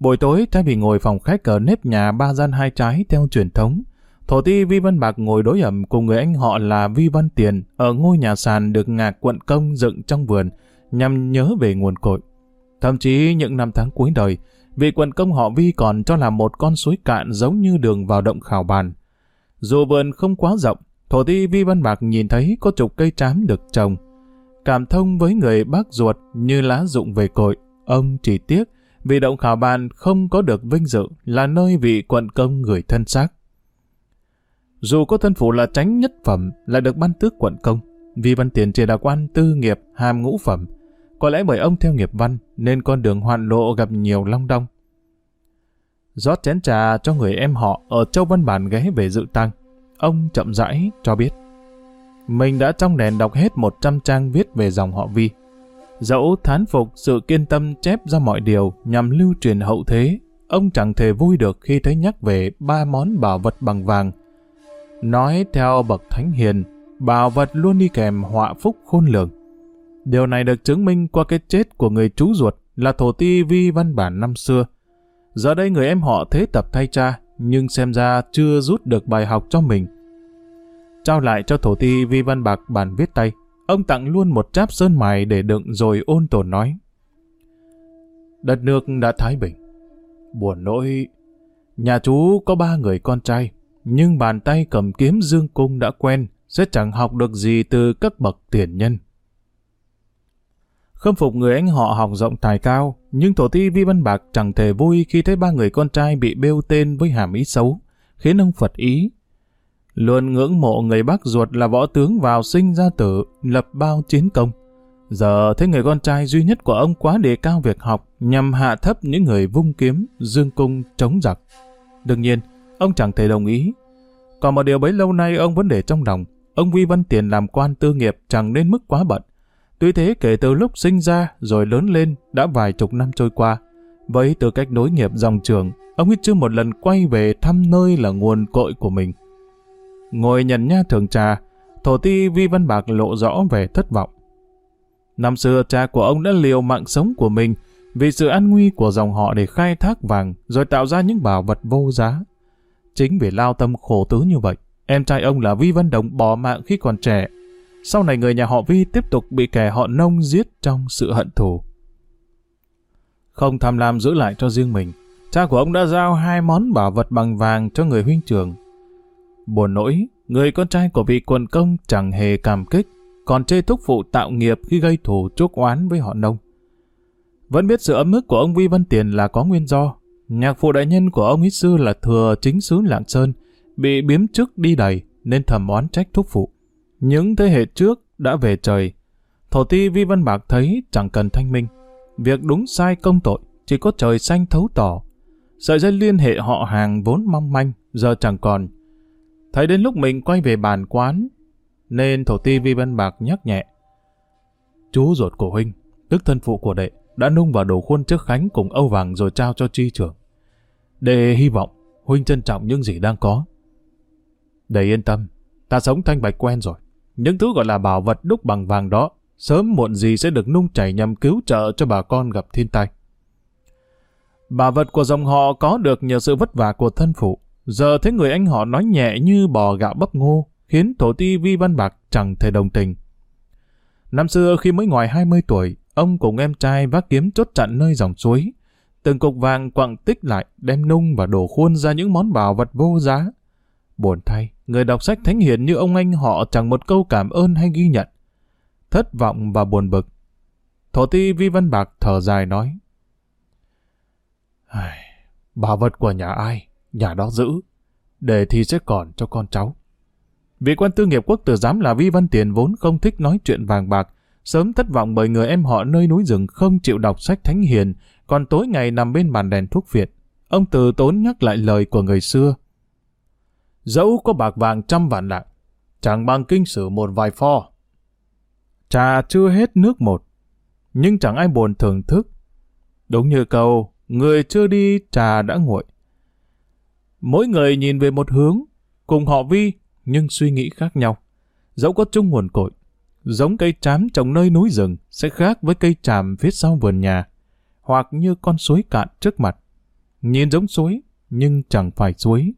Buổi tối thay vì ngồi phòng khách ở nếp nhà ba gian hai trái theo truyền thống, thổ ti Vi Văn Bạc ngồi đối ẩm cùng người anh họ là Vi Văn Tiền ở ngôi nhà sàn được ngạc quận công dựng trong vườn nhằm nhớ về nguồn cội. Thậm chí những năm tháng cuối đời, vị quận công họ Vi còn cho là một con suối cạn giống như đường vào động khảo bàn. Dù vườn không quá rộng, thổ ti Vi Văn Bạc nhìn thấy có chục cây trám được trồng. Cảm thông với người bác ruột như lá dụng về cội, ông chỉ tiếc vì động khảo bàn không có được vinh dự là nơi vị quận công gửi thân xác. Dù có thân phụ là tránh nhất phẩm lại được ban tước quận công, vì văn tiền chỉ là quan tư nghiệp hàm ngũ phẩm, có lẽ bởi ông theo nghiệp văn nên con đường hoạn lộ gặp nhiều long đong. rót chén trà cho người em họ ở Châu Văn Bản ghé về dự tăng. Ông chậm rãi cho biết. Mình đã trong đèn đọc hết 100 trang viết về dòng họ Vi. Dẫu thán phục sự kiên tâm chép ra mọi điều nhằm lưu truyền hậu thế, ông chẳng thể vui được khi thấy nhắc về ba món bảo vật bằng vàng. Nói theo bậc thánh hiền, bảo vật luôn đi kèm họa phúc khôn lường. Điều này được chứng minh qua cái chết của người chú ruột là thổ ti vi văn bản năm xưa. Giờ đây người em họ thế tập thay cha, nhưng xem ra chưa rút được bài học cho mình. Trao lại cho thổ ti vi văn bạc bản viết tay, ông tặng luôn một cháp sơn mài để đựng rồi ôn tồn nói. Đất nước đã thái bình. Buồn nỗi, Nhà chú có ba người con trai, nhưng bàn tay cầm kiếm dương cung đã quen, sẽ chẳng học được gì từ các bậc tiền nhân. Khâm phục người anh họ học rộng tài cao, nhưng thổ ti Vi Văn Bạc chẳng thể vui khi thấy ba người con trai bị bêu tên với hàm ý xấu, khiến ông Phật ý. Luôn ngưỡng mộ người bác ruột là võ tướng vào sinh ra tử, lập bao chiến công. Giờ thấy người con trai duy nhất của ông quá đề cao việc học nhằm hạ thấp những người vung kiếm, dương cung, chống giặc. Đương nhiên, ông chẳng thể đồng ý. Còn một điều bấy lâu nay ông vẫn để trong lòng, ông Vi Văn Tiền làm quan tư nghiệp chẳng nên mức quá bận. Tuy thế kể từ lúc sinh ra rồi lớn lên đã vài chục năm trôi qua, với tư cách nối nghiệp dòng trường, ông ít chưa một lần quay về thăm nơi là nguồn cội của mình. Ngồi nhận nha thường trà, thổ ti Vi Văn Bạc lộ rõ vẻ thất vọng. Năm xưa cha của ông đã liều mạng sống của mình vì sự an nguy của dòng họ để khai thác vàng rồi tạo ra những bảo vật vô giá. Chính vì lao tâm khổ tứ như vậy, em trai ông là Vi Văn Đồng bỏ mạng khi còn trẻ. Sau này người nhà họ Vi tiếp tục bị kẻ họ nông giết trong sự hận thù. Không tham lam giữ lại cho riêng mình, cha của ông đã giao hai món bảo vật bằng vàng cho người huynh trường. Buồn nỗi, người con trai của vị quần công chẳng hề cảm kích còn chê thúc phụ tạo nghiệp khi gây thù chuốc oán với họ nông. Vẫn biết sự ấm ức của ông Vi Văn Tiền là có nguyên do. Nhạc phụ đại nhân của ông ít xưa là thừa chính xứ Lạng Sơn, bị biếm chức đi đầy nên thầm oán trách thúc phụ. Những thế hệ trước đã về trời. Thổ ti Vi Văn Bạc thấy chẳng cần thanh minh. Việc đúng sai công tội chỉ có trời xanh thấu tỏ. Sợi dây liên hệ họ hàng vốn mong manh, giờ chẳng còn. Thấy đến lúc mình quay về bàn quán, nên thổ ti Vi Văn Bạc nhắc nhẹ. Chú ruột của huynh, tức thân phụ của đệ, đã nung vào đồ khuôn trước khánh cùng Âu Vàng rồi trao cho tri trưởng. Để hy vọng huynh trân trọng những gì đang có. Để yên tâm, ta sống thanh bạch quen rồi. Những thứ gọi là bảo vật đúc bằng vàng đó, sớm muộn gì sẽ được nung chảy nhằm cứu trợ cho bà con gặp thiên tai. Bảo vật của dòng họ có được nhờ sự vất vả của thân phụ. Giờ thấy người anh họ nói nhẹ như bò gạo bắp ngô, khiến thổ ti Vi Văn Bạc chẳng thể đồng tình. Năm xưa khi mới ngoài 20 tuổi, ông cùng em trai vác kiếm chốt chặn nơi dòng suối. Từng cục vàng quặng tích lại, đem nung và đổ khuôn ra những món bảo vật vô giá. Buồn thay, người đọc sách thánh hiền như ông anh họ chẳng một câu cảm ơn hay ghi nhận. Thất vọng và buồn bực. Thổ ti Vi Văn Bạc thở dài nói. Bảo vật của nhà ai, nhà đó giữ, để thì sẽ còn cho con cháu. Vị quan tư nghiệp quốc tử giám là Vi Văn Tiền vốn không thích nói chuyện vàng bạc, sớm thất vọng bởi người em họ nơi núi rừng không chịu đọc sách thánh hiền, còn tối ngày nằm bên bàn đèn thuốc viện. Ông từ tốn nhắc lại lời của người xưa. Dẫu có bạc vàng trăm vạn lạng, chẳng bằng kinh sử một vài pho. Trà chưa hết nước một, nhưng chẳng ai buồn thưởng thức. Đúng như câu, người chưa đi trà đã nguội. Mỗi người nhìn về một hướng, cùng họ Vi nhưng suy nghĩ khác nhau. Dẫu có chung nguồn cội, giống cây trám trồng nơi núi rừng sẽ khác với cây tràm phía sau vườn nhà, hoặc như con suối cạn trước mặt. Nhìn giống suối, nhưng chẳng phải suối.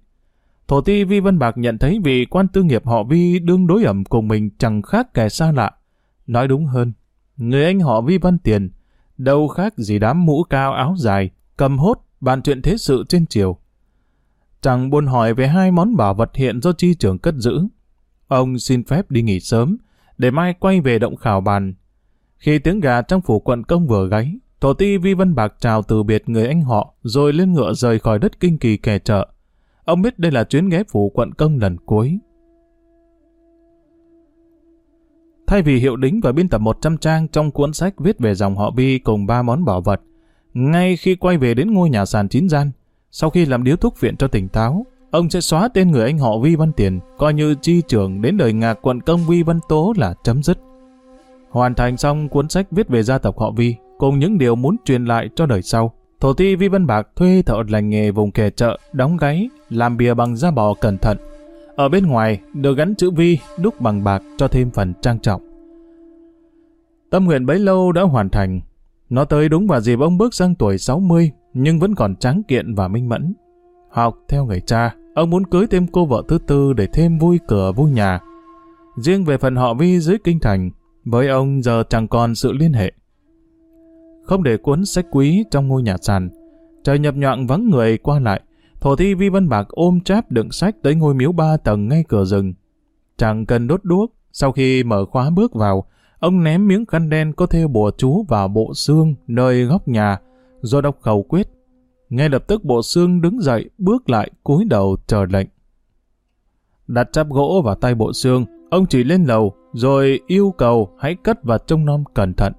Thổ ti Vi Văn Bạc nhận thấy vì quan tư nghiệp họ Vi đương đối ẩm cùng mình chẳng khác kẻ xa lạ. Nói đúng hơn, người anh họ Vi Văn Tiền, đâu khác gì đám mũ cao áo dài, cầm hốt, bàn chuyện thế sự trên chiều chẳng buồn hỏi về hai món bảo vật hiện do chi trưởng cất giữ. Ông xin phép đi nghỉ sớm, để mai quay về động khảo bàn. Khi tiếng gà trong phủ quận công vừa gáy, thổ ti Vi Văn Bạc chào từ biệt người anh họ, rồi lên ngựa rời khỏi đất kinh kỳ kẻ chợ. Ông biết đây là chuyến ghé phủ quận công lần cuối. Thay vì hiệu đính và biên tập 100 trang trong cuốn sách viết về dòng họ Vi cùng ba món bảo vật, ngay khi quay về đến ngôi nhà sàn chín gian, sau khi làm điếu thuốc viện cho tỉnh táo, ông sẽ xóa tên người anh họ Vi Văn Tiền, coi như chi trưởng đến đời ngạc quận công Vi Văn Tố là chấm dứt. Hoàn thành xong cuốn sách viết về gia tộc họ Vi, cùng những điều muốn truyền lại cho đời sau. Thổ ti Vi Văn Bạc thuê thợ lành nghề vùng kề chợ, đóng gáy, làm bìa bằng da bò cẩn thận. Ở bên ngoài được gắn chữ Vi đúc bằng bạc cho thêm phần trang trọng. Tâm nguyện bấy lâu đã hoàn thành. Nó tới đúng vào dịp ông bước sang tuổi 60, nhưng vẫn còn tráng kiện và minh mẫn. Học theo người cha, ông muốn cưới thêm cô vợ thứ tư để thêm vui cửa vui nhà. Riêng về phần họ Vi dưới kinh thành, với ông giờ chẳng còn sự liên hệ. Không để cuốn sách quý trong ngôi nhà sàn, trời nhập nhọn vắng người qua lại, Thổ thi Vi Văn Bạc ôm cháp đựng sách tới ngôi miếu ba tầng ngay cửa rừng. Chẳng cần đốt đuốc, sau khi mở khóa bước vào, ông ném miếng khăn đen có theo bùa chú vào bộ xương nơi góc nhà, rồi đọc khẩu quyết. Ngay lập tức bộ xương đứng dậy, bước lại, cúi đầu chờ lệnh. Đặt chắp gỗ vào tay bộ xương, ông chỉ lên lầu, rồi yêu cầu hãy cất và trông nom cẩn thận.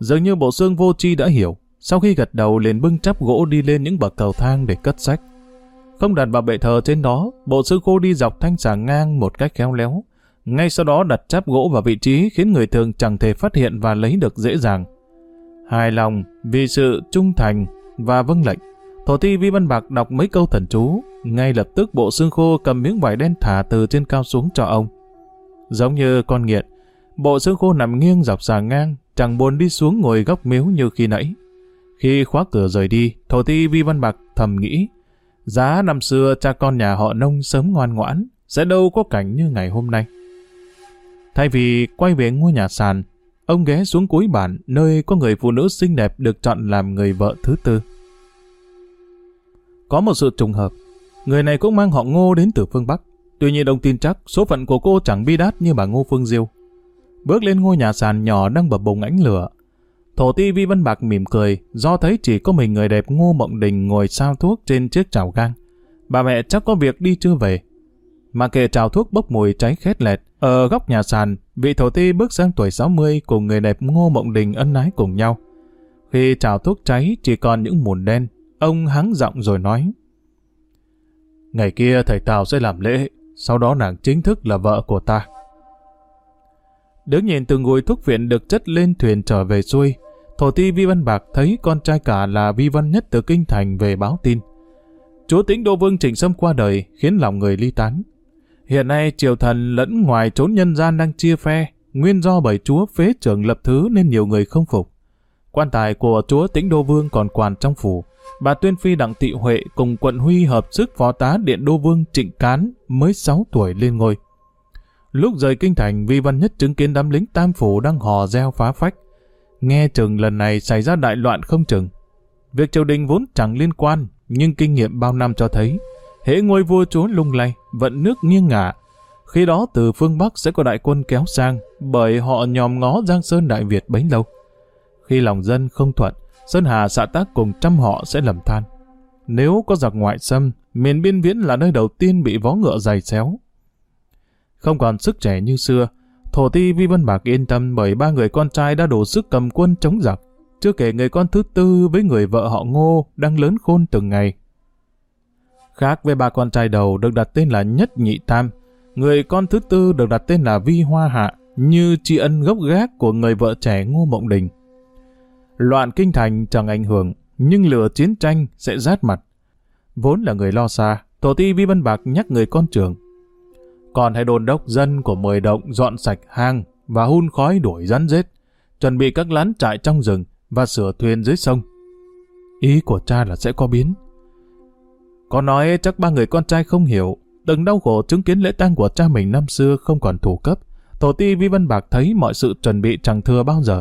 Dường như bộ xương vô tri đã hiểu, sau khi gật đầu liền bưng chắp gỗ đi lên những bậc cầu thang để cất sách. Không đặt vào bệ thờ trên đó, bộ xương khô đi dọc thanh xà ngang một cách khéo léo. Ngay sau đó đặt chắp gỗ vào vị trí khiến người thường chẳng thể phát hiện và lấy được dễ dàng. Hài lòng vì sự trung thành và vâng lệnh, thổ ti vi văn bạc đọc mấy câu thần chú, ngay lập tức bộ xương khô cầm miếng vải đen thả từ trên cao xuống cho ông. Giống như con nghiện, bộ xương khô nằm nghiêng dọc xà ngang, chẳng buồn đi xuống ngồi góc miếu như khi nãy. Khi khóa cửa rời đi, thổ ti vi văn bạc thầm nghĩ, giá năm xưa cha con nhà họ nông sớm ngoan ngoãn, sẽ đâu có cảnh như ngày hôm nay. Thay vì quay về ngôi nhà sàn, ông ghé xuống cuối bản nơi có người phụ nữ xinh đẹp được chọn làm người vợ thứ tư. Có một sự trùng hợp, người này cũng mang họ Ngô đến từ phương Bắc. Tuy nhiên ông tin chắc số phận của cô chẳng bi đát như bà Ngô Phương Diêu. Bước lên ngôi nhà sàn nhỏ đang bập bùng ánh lửa. Thổ ti Vi Văn Bạc mỉm cười do thấy chỉ có mình người đẹp Ngô Mộng Đình ngồi sao thuốc trên chiếc chảo gang. Bà mẹ chắc có việc đi chưa về. Mà kệ trào thuốc bốc mùi cháy khét lẹt. Ở góc nhà sàn, vị thổ ti bước sang tuổi 60 cùng người đẹp Ngô Mộng Đình ân ái cùng nhau. Khi trào thuốc cháy chỉ còn những mùn đen, ông hắng giọng rồi nói. Ngày kia thầy Tào sẽ làm lễ, sau đó nàng chính thức là vợ của ta. Đứng nhìn từng ngôi thuốc viện được chất lên thuyền trở về xuôi, thổ ti Vi Văn Bạc thấy con trai cả là Vi Văn nhất từ Kinh Thành về báo tin. Chúa tĩnh Đô Vương Trịnh Sâm qua đời khiến lòng người ly tán. Hiện nay triều thần lẫn ngoài trốn nhân gian đang chia phe, nguyên do bởi chúa phế trưởng lập thứ nên nhiều người không phục. Quan tài của chúa tĩnh Đô Vương còn quản trong phủ, bà Tuyên Phi Đặng Tị Huệ cùng quận Huy hợp sức phó tá Điện Đô Vương Trịnh Cán mới 6 tuổi lên ngôi. Lúc rời kinh thành, Vi Văn Nhất chứng kiến đám lính tam phủ đang hò reo phá phách. Nghe chừng lần này xảy ra đại loạn không chừng. Việc triều đình vốn chẳng liên quan, nhưng kinh nghiệm bao năm cho thấy, hễ ngôi vua chúa lung lay, vận nước nghiêng ngả. Khi đó từ phương Bắc sẽ có đại quân kéo sang, bởi họ nhòm ngó Giang Sơn Đại Việt bấy lâu. Khi lòng dân không thuận, Sơn Hà xạ tác cùng trăm họ sẽ lầm than. Nếu có giặc ngoại xâm, miền biên viễn là nơi đầu tiên bị vó ngựa dày xéo. Không còn sức trẻ như xưa, thổ ti Vi Văn Bạc yên tâm bởi ba người con trai đã đủ sức cầm quân chống giặc. Chưa kể người con thứ tư với người vợ họ Ngô đang lớn khôn từng ngày. Khác với ba con trai đầu được đặt tên là Nhất Nhị Tam, người con thứ tư được đặt tên là Vi Hoa Hạ, như tri ân gốc gác của người vợ trẻ Ngô Mộng Đình. Loạn kinh thành chẳng ảnh hưởng, nhưng lửa chiến tranh sẽ rát mặt. Vốn là người lo xa, tổ ti Vi Văn Bạc nhắc người con trưởng. Còn hãy đồn đốc dân của mười động dọn sạch hang và hun khói đuổi rắn rết, chuẩn bị các lán trại trong rừng và sửa thuyền dưới sông. Ý của cha là sẽ có biến. Có nói chắc ba người con trai không hiểu, đừng đau khổ chứng kiến lễ tang của cha mình năm xưa không còn thủ cấp. Tổ ti Vi Văn Bạc thấy mọi sự chuẩn bị chẳng thừa bao giờ.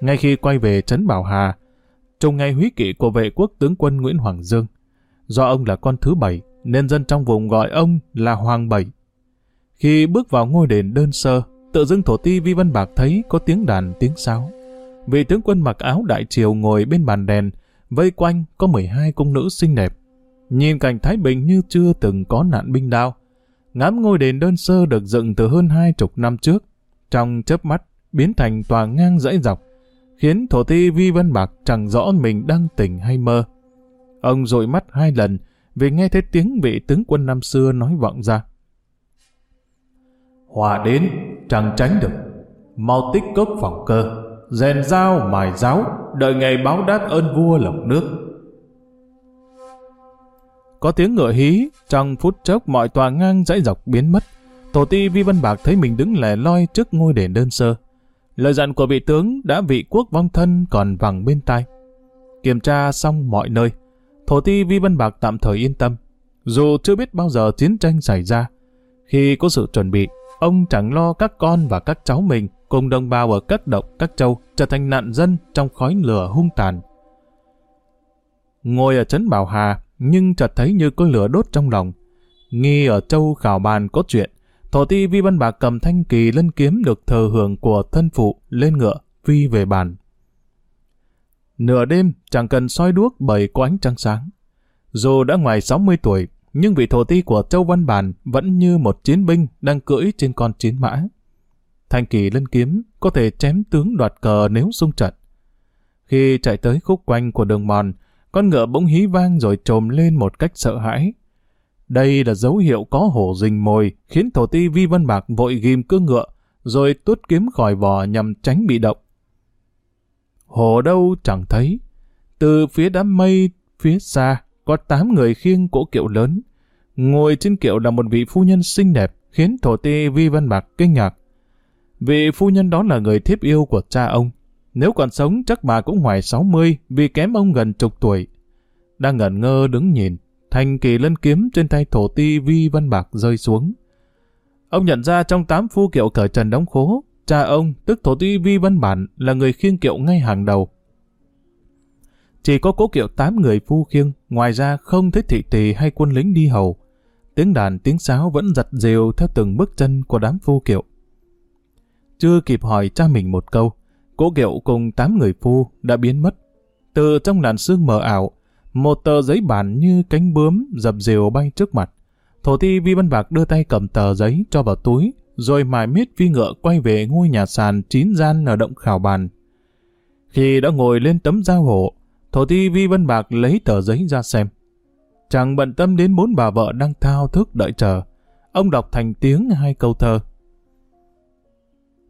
Ngay khi quay về Trấn Bảo Hà, trùng ngày húy kỵ của vệ quốc tướng quân Nguyễn Hoàng Dương. Do ông là con thứ bảy, nên dân trong vùng gọi ông là Hoàng Bảy. Khi bước vào ngôi đền đơn sơ, tự dưng thổ ti Vi Văn Bạc thấy có tiếng đàn tiếng sáo. Vị tướng quân mặc áo đại triều ngồi bên bàn đèn, vây quanh có 12 cung nữ xinh đẹp. Nhìn cảnh Thái Bình như chưa từng có nạn binh đao. Ngắm ngôi đền đơn sơ được dựng từ hơn hai chục năm trước, trong chớp mắt biến thành tòa ngang dãy dọc, khiến thổ ti Vi Văn Bạc chẳng rõ mình đang tỉnh hay mơ. Ông dội mắt hai lần vì nghe thấy tiếng vị tướng quân năm xưa nói vọng ra. Hòa đến, chẳng tránh được. Mau tích cốc phòng cơ, rèn dao mài giáo, đợi ngày báo đáp ơn vua lộc nước. Có tiếng ngựa hí, trong phút chốc mọi tòa ngang dãy dọc biến mất. Tổ ti Vi Văn Bạc thấy mình đứng lẻ loi trước ngôi đền đơn sơ. Lời dặn của vị tướng đã vị quốc vong thân còn vẳng bên tai. Kiểm tra xong mọi nơi, Thổ ti Vi Văn Bạc tạm thời yên tâm. Dù chưa biết bao giờ chiến tranh xảy ra, khi có sự chuẩn bị, ông chẳng lo các con và các cháu mình cùng đồng bào ở các động, các châu trở thành nạn dân trong khói lửa hung tàn. Ngồi ở trấn Bảo Hà, nhưng chợt thấy như có lửa đốt trong lòng. Nghi ở châu khảo bàn có chuyện, thổ ti vi văn bạc cầm thanh kỳ lân kiếm được thờ hưởng của thân phụ lên ngựa, phi về bàn. Nửa đêm chẳng cần soi đuốc bởi có ánh trăng sáng. Dù đã ngoài 60 tuổi, nhưng vị thổ ti của Châu Văn bàn vẫn như một chiến binh đang cưỡi trên con chiến mã. Thanh kỳ lân kiếm có thể chém tướng đoạt cờ nếu xung trận. Khi chạy tới khúc quanh của đường mòn, con ngựa bỗng hí vang rồi trồm lên một cách sợ hãi. Đây là dấu hiệu có hổ rình mồi, khiến thổ ti Vi Văn Bạc vội ghim cương ngựa, rồi tuốt kiếm khỏi vò nhằm tránh bị động. Hổ đâu chẳng thấy. Từ phía đám mây, phía xa, có tám người khiêng cỗ kiệu lớn. Ngồi trên kiệu là một vị phu nhân xinh đẹp, khiến thổ ti Vi Văn Bạc kinh ngạc. Vị phu nhân đó là người thiếp yêu của cha ông. Nếu còn sống chắc bà cũng ngoài 60 vì kém ông gần chục tuổi. Đang ngẩn ngơ đứng nhìn, thành kỳ lân kiếm trên tay thổ ti Vi Văn Bạc rơi xuống. Ông nhận ra trong tám phu kiệu cởi trần đóng khố, cha ông, tức thổ ti Vi Văn Bản, là người khiêng kiệu ngay hàng đầu. Chỉ có cố kiệu tám người phu khiêng, ngoài ra không thấy thị tỳ hay quân lính đi hầu. Tiếng đàn tiếng sáo vẫn giật rìu theo từng bước chân của đám phu kiệu. Chưa kịp hỏi cha mình một câu, cố kiệu cùng tám người phu đã biến mất. Từ trong làn sương mờ ảo, một tờ giấy bản như cánh bướm dập dìu bay trước mặt. Thổ ti Vi Văn Bạc đưa tay cầm tờ giấy cho vào túi, rồi mài miết phi ngựa quay về ngôi nhà sàn chín gian ở động khảo bàn. Khi đã ngồi lên tấm giao hộ, thổ ti Vi Văn Bạc lấy tờ giấy ra xem. Chẳng bận tâm đến bốn bà vợ đang thao thức đợi chờ. Ông đọc thành tiếng hai câu thơ.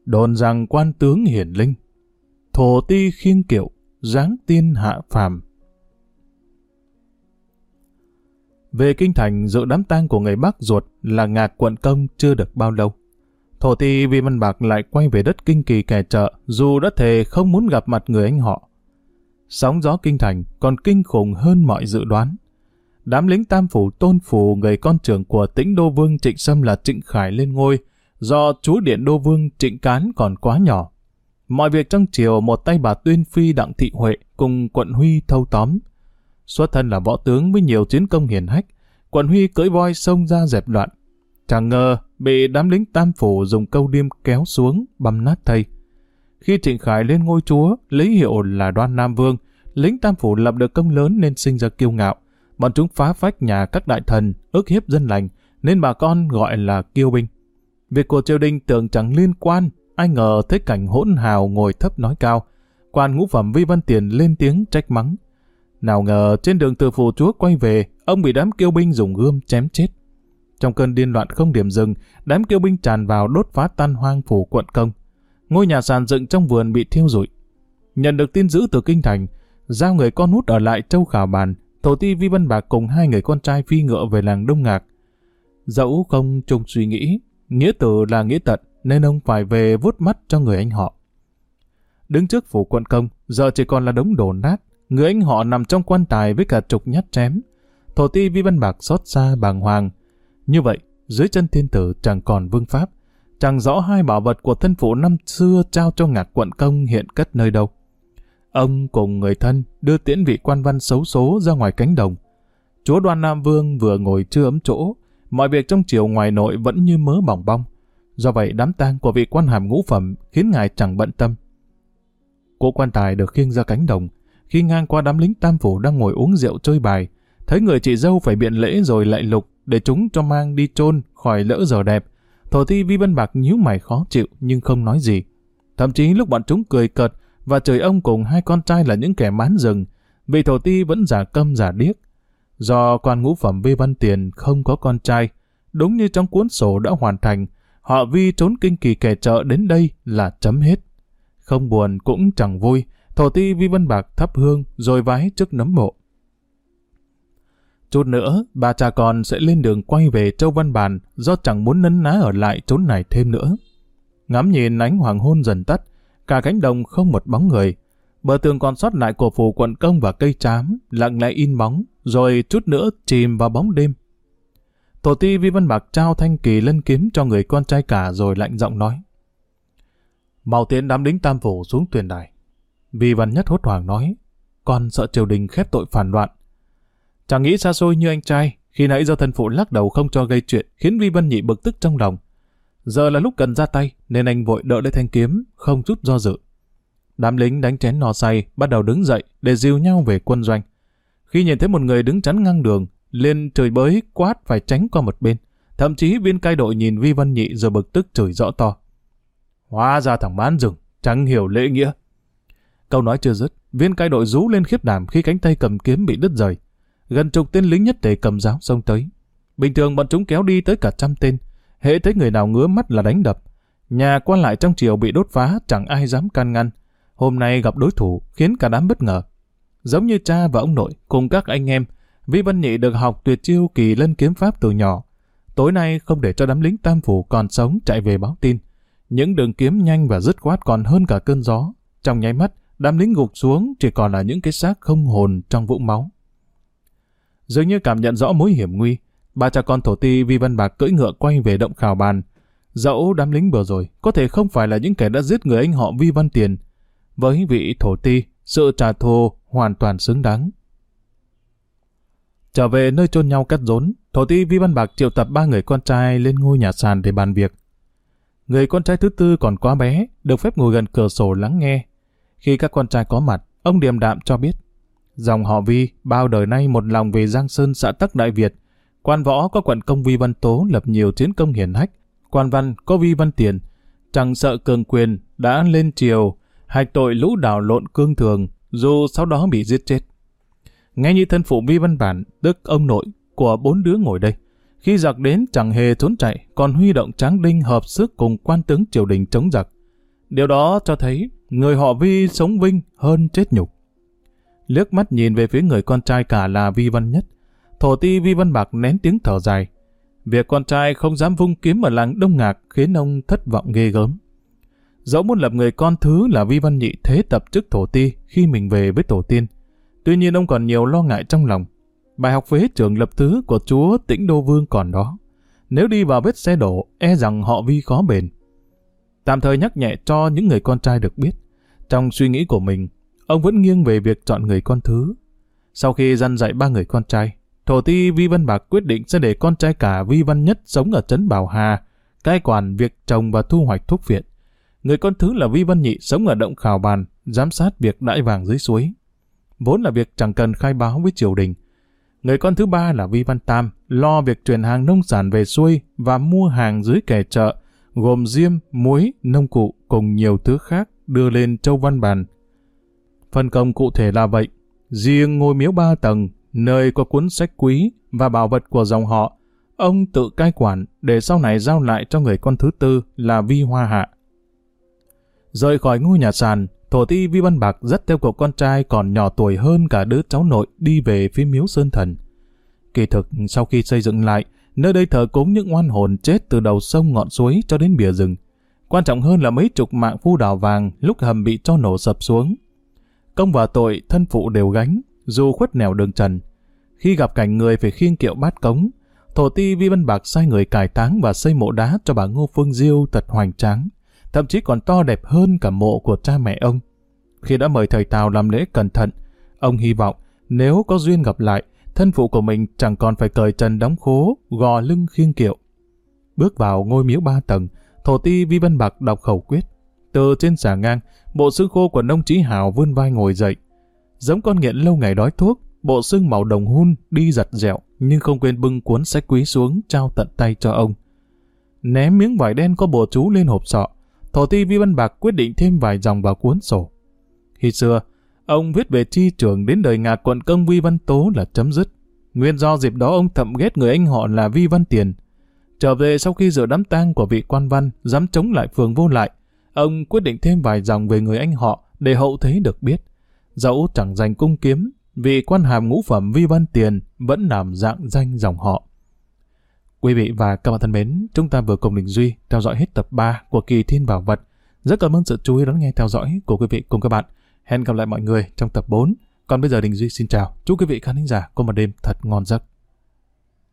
Đồn rằng quan tướng hiển linh, thổ ti khiêng kiệu, dáng tiên hạ phàm. Về kinh thành dự đám tang của người bác ruột là ngạc quận công chưa được bao lâu. Thổ ti vì văn bạc lại quay về đất kinh kỳ kẻ chợ dù đã thề không muốn gặp mặt người anh họ. Sóng gió kinh thành còn kinh khủng hơn mọi dự đoán. Đám lính tam phủ tôn phủ người con trưởng của tĩnh đô vương Trịnh Sâm là Trịnh Khải lên ngôi do chú điện đô vương Trịnh Cán còn quá nhỏ. Mọi việc trong triều một tay bà Tuyên Phi Đặng Thị Huệ cùng quận Huy thâu tóm. Xuất thân là võ tướng với nhiều chiến công hiển hách, quận Huy cưỡi voi xông ra dẹp loạn. Chẳng ngờ bị đám lính tam phủ dùng câu điêm kéo xuống, băm nát thây. Khi Trịnh Khải lên ngôi chúa, lấy hiệu là Đoan Nam Vương, lính tam phủ lập được công lớn nên sinh ra kiêu ngạo. Bọn chúng phá phách nhà các đại thần, ức hiếp dân lành, nên bà con gọi là kiêu binh. Việc của triều đình tưởng chẳng liên quan, ai ngờ thấy cảnh hỗn hào ngồi thấp nói cao. Quan ngũ phẩm Vi Văn Tiền lên tiếng trách mắng. Nào ngờ trên đường từ phủ chúa quay về, ông bị đám kiêu binh dùng gươm chém chết. Trong cơn điên loạn không điểm dừng, đám kiêu binh tràn vào đốt phá tan hoang phủ quận công. Ngôi nhà sàn dựng trong vườn bị thiêu rụi. Nhận được tin dữ từ kinh thành, giao người con út ở lại châu khảo bàn, thổ ti Vi Văn Bạc cùng hai người con trai phi ngựa về làng Đông Ngạc. Dẫu không chung suy nghĩ, nghĩa tử là nghĩa tận, nên ông phải về vuốt mắt cho người anh họ. Đứng trước phủ quận công, giờ chỉ còn là đống đổ nát, người anh họ nằm trong quan tài với cả trục nhát chém. Thổ ti Vi Văn Bạc xót xa bàng hoàng, như vậy, dưới chân thiên tử chẳng còn vương pháp, chẳng rõ hai bảo vật của thân phụ năm xưa trao cho ngạc quận công hiện cất nơi đâu. Ông cùng người thân đưa tiễn vị quan văn xấu số ra ngoài cánh đồng. Chúa đoan Nam Vương vừa ngồi chưa ấm chỗ, mọi việc trong triều ngoài nội vẫn như mớ bỏng bong. Do vậy đám tang của vị quan hàm ngũ phẩm khiến ngài chẳng bận tâm. Cỗ quan tài được khiêng ra cánh đồng, khi ngang qua đám lính tam phủ đang ngồi uống rượu chơi bài, thấy người chị dâu phải biện lễ rồi lại lục, để chúng cho mang đi chôn khỏi lỡ giờ đẹp. Thổ thi Vi Văn Bạc nhíu mày khó chịu nhưng không nói gì. Thậm chí lúc bọn chúng cười cợt và trời ông cùng hai con trai là những kẻ mán rừng, vị thổ ti vẫn giả câm giả điếc. Do quan ngũ phẩm Vi Văn Tiền không có con trai, đúng như trong cuốn sổ đã hoàn thành, họ Vi trốn kinh kỳ kẻ chợ đến đây là chấm hết. Không buồn cũng chẳng vui, thổ ti Vi Văn Bạc thắp hương rồi vái trước nấm mộ. Chút nữa, bà cha con sẽ lên đường quay về Châu Văn Bàn do chẳng muốn nấn ná ở lại chốn này thêm nữa. Ngắm nhìn ánh hoàng hôn dần tắt, cả cánh đồng không một bóng người. Bờ tường còn sót lại của phủ quận công và cây trám, lặng lẽ in bóng, rồi chút nữa chìm vào bóng đêm. Tổ ti Vi Văn Bạc trao thanh kỳ lân kiếm cho người con trai cả rồi lạnh giọng nói. Mau tiến đám lính tam phủ xuống thuyền đài. Vi Văn Nhất hốt hoảng nói, con sợ triều đình khép tội phản loạn, Chẳng nghĩ xa xôi như anh trai, khi nãy do thân phụ lắc đầu không cho gây chuyện, khiến Vi Văn Nhị bực tức trong lòng. Giờ là lúc cần ra tay, nên anh vội đỡ lấy thanh kiếm, không chút do dự. Đám lính đánh chén no say, bắt đầu đứng dậy để dìu nhau về quân doanh. Khi nhìn thấy một người đứng chắn ngang đường, liền trời bới quát phải tránh qua một bên. Thậm chí viên cai đội nhìn Vi Văn Nhị rồi bực tức chửi rõ to. Hóa ra thằng bán rừng, chẳng hiểu lễ nghĩa. Câu nói chưa dứt, viên cai đội rú lên khiếp đảm khi cánh tay cầm kiếm bị đứt rời. Gần chục tên lính nhất tề cầm giáo xông tới. Bình thường bọn chúng kéo đi tới cả trăm tên. Hễ thấy người nào ngứa mắt là đánh đập. Nhà qua lại trong chiều bị đốt phá, chẳng ai dám can ngăn. Hôm nay gặp đối thủ, khiến cả đám bất ngờ. Giống như cha và ông nội, cùng các anh em, Vi Văn Nhị được học tuyệt chiêu kỳ lân kiếm pháp từ nhỏ. Tối nay không để cho đám lính tam phủ còn sống chạy về báo tin. Những đường kiếm nhanh và dứt khoát còn hơn cả cơn gió. Trong nháy mắt, đám lính gục xuống chỉ còn là những cái xác không hồn trong vũng máu. Dường như cảm nhận rõ mối hiểm nguy, ba cha con thổ ti Vi Văn Bạc cưỡi ngựa quay về động khảo bàn. Dẫu đám lính vừa rồi có thể không phải là những kẻ đã giết người anh họ Vi Văn Tiền. Với vị thổ ti, sự trả thù hoàn toàn xứng đáng. Trở về nơi chôn nhau cắt rốn, thổ ti Vi Văn Bạc triệu tập ba người con trai lên ngôi nhà sàn để bàn việc. Người con trai thứ tư còn quá bé, được phép ngồi gần cửa sổ lắng nghe. Khi các con trai có mặt, ông điềm đạm cho biết. Dòng họ Vi bao đời nay một lòng về Giang Sơn xã Tắc Đại Việt. Quan võ có quận công Vi Văn Tố lập nhiều chiến công hiển hách. Quan văn có Vi Văn Tiền. Chẳng sợ cường quyền đã lên triều, hạch tội lũ đảo lộn cương thường, dù sau đó bị giết chết. Nghe như thân phụ Vi Văn Bản, tức ông nội của bốn đứa ngồi đây. Khi giặc đến chẳng hề trốn chạy, còn huy động tráng đinh hợp sức cùng quan tướng triều đình chống giặc. Điều đó cho thấy người họ Vi sống vinh hơn chết nhục. Liếc mắt nhìn về phía người con trai cả là Vi Văn Nhất. Thổ ti Vi Văn Bạc nén tiếng thở dài. Việc con trai không dám vung kiếm ở làng Đông Ngạc khiến ông thất vọng ghê gớm. Dẫu muốn lập người con thứ là Vi Văn Nhị thế tập chức thổ ti khi mình về với tổ tiên. Tuy nhiên ông còn nhiều lo ngại trong lòng. Bài học phế trường lập tứ của chúa Tĩnh Đô Vương còn đó. Nếu đi vào vết xe đổ, e rằng họ Vi khó bền. Tạm thời nhắc nhẹ cho những người con trai được biết. Trong suy nghĩ của mình, ông vẫn nghiêng về việc chọn người con thứ. Sau khi dăn dạy ba người con trai, thổ ti Vi Văn Bạc quyết định sẽ để con trai cả Vi Văn Nhất sống ở Trấn Bảo Hà, cai quản việc trồng và thu hoạch thuốc viện. Người con thứ là Vi Văn Nhị sống ở động khảo bàn, giám sát việc đãi vàng dưới suối. Vốn là việc chẳng cần khai báo với triều đình. Người con thứ ba là Vi Văn Tam, lo việc chuyển hàng nông sản về xuôi và mua hàng dưới kẻ chợ, gồm diêm, muối, nông cụ cùng nhiều thứ khác đưa lên châu văn bàn. Phân công cụ thể là vậy. Riêng ngôi miếu ba tầng, nơi có cuốn sách quý và bảo vật của dòng họ, ông tự cai quản để sau này giao lại cho người con thứ tư là Vi Hoa Hạ. Rời khỏi ngôi nhà sàn, thổ ti Vi Văn Bạc dắt theo cậu con trai còn nhỏ tuổi hơn cả đứa cháu nội đi về phía miếu Sơn Thần. Kỳ thực, sau khi xây dựng lại, nơi đây thờ cúng những oan hồn chết từ đầu sông ngọn suối cho đến bìa rừng. Quan trọng hơn là mấy chục mạng phu đào vàng lúc hầm bị cho nổ sập xuống. Công và tội thân phụ đều gánh, dù khuất nẻo đường trần. Khi gặp cảnh người phải khiêng kiệu bát cống, thổ ti Vi Văn Bạc sai người cải táng và xây mộ đá cho bà Ngô Phương Diêu thật hoành tráng thậm chí còn to đẹp hơn cả mộ của cha mẹ ông. Khi đã mời thầy Tào làm lễ cẩn thận, ông hy vọng nếu có duyên gặp lại, thân phụ của mình chẳng còn phải cởi trần đóng khố, gò lưng khiêng kiệu. Bước vào ngôi miếu ba tầng, thổ ti Vi Văn Bạc đọc khẩu quyết. Từ trên xà ngang, bộ xương khô của nông trí hào vươn vai ngồi dậy. Giống con nghiện lâu ngày đói thuốc, bộ xương màu đồng hun đi giặt dẹo, nhưng không quên bưng cuốn sách quý xuống trao tận tay cho ông. Ném miếng vải đen có bùa chú lên hộp sọ, Thổ ti Vi Văn Bạc quyết định thêm vài dòng vào cuốn sổ. Khi xưa, ông viết về chi trưởng đến đời ngạc quận công Vi Văn Tố là chấm dứt. Nguyên do dịp đó ông thậm ghét người anh họ là Vi Văn Tiền. Trở về sau khi rửa đám tang của vị quan văn dám chống lại phường vô lại, ông quyết định thêm vài dòng về người anh họ để hậu thế được biết. Dẫu chẳng giành cung kiếm, vị quan hàm ngũ phẩm Vi Văn Tiền vẫn làm dạng danh dòng họ. Quý vị và các bạn thân mến, chúng ta vừa cùng Đình Duy theo dõi hết tập 3 của kỳ Thiên Bảo Vật. Rất cảm ơn sự chú ý lắng nghe theo dõi của quý vị cùng các bạn. Hẹn gặp lại mọi người trong tập 4. Còn bây giờ Đình Duy xin chào. Chúc quý vị khán giả có một đêm thật ngon giấc.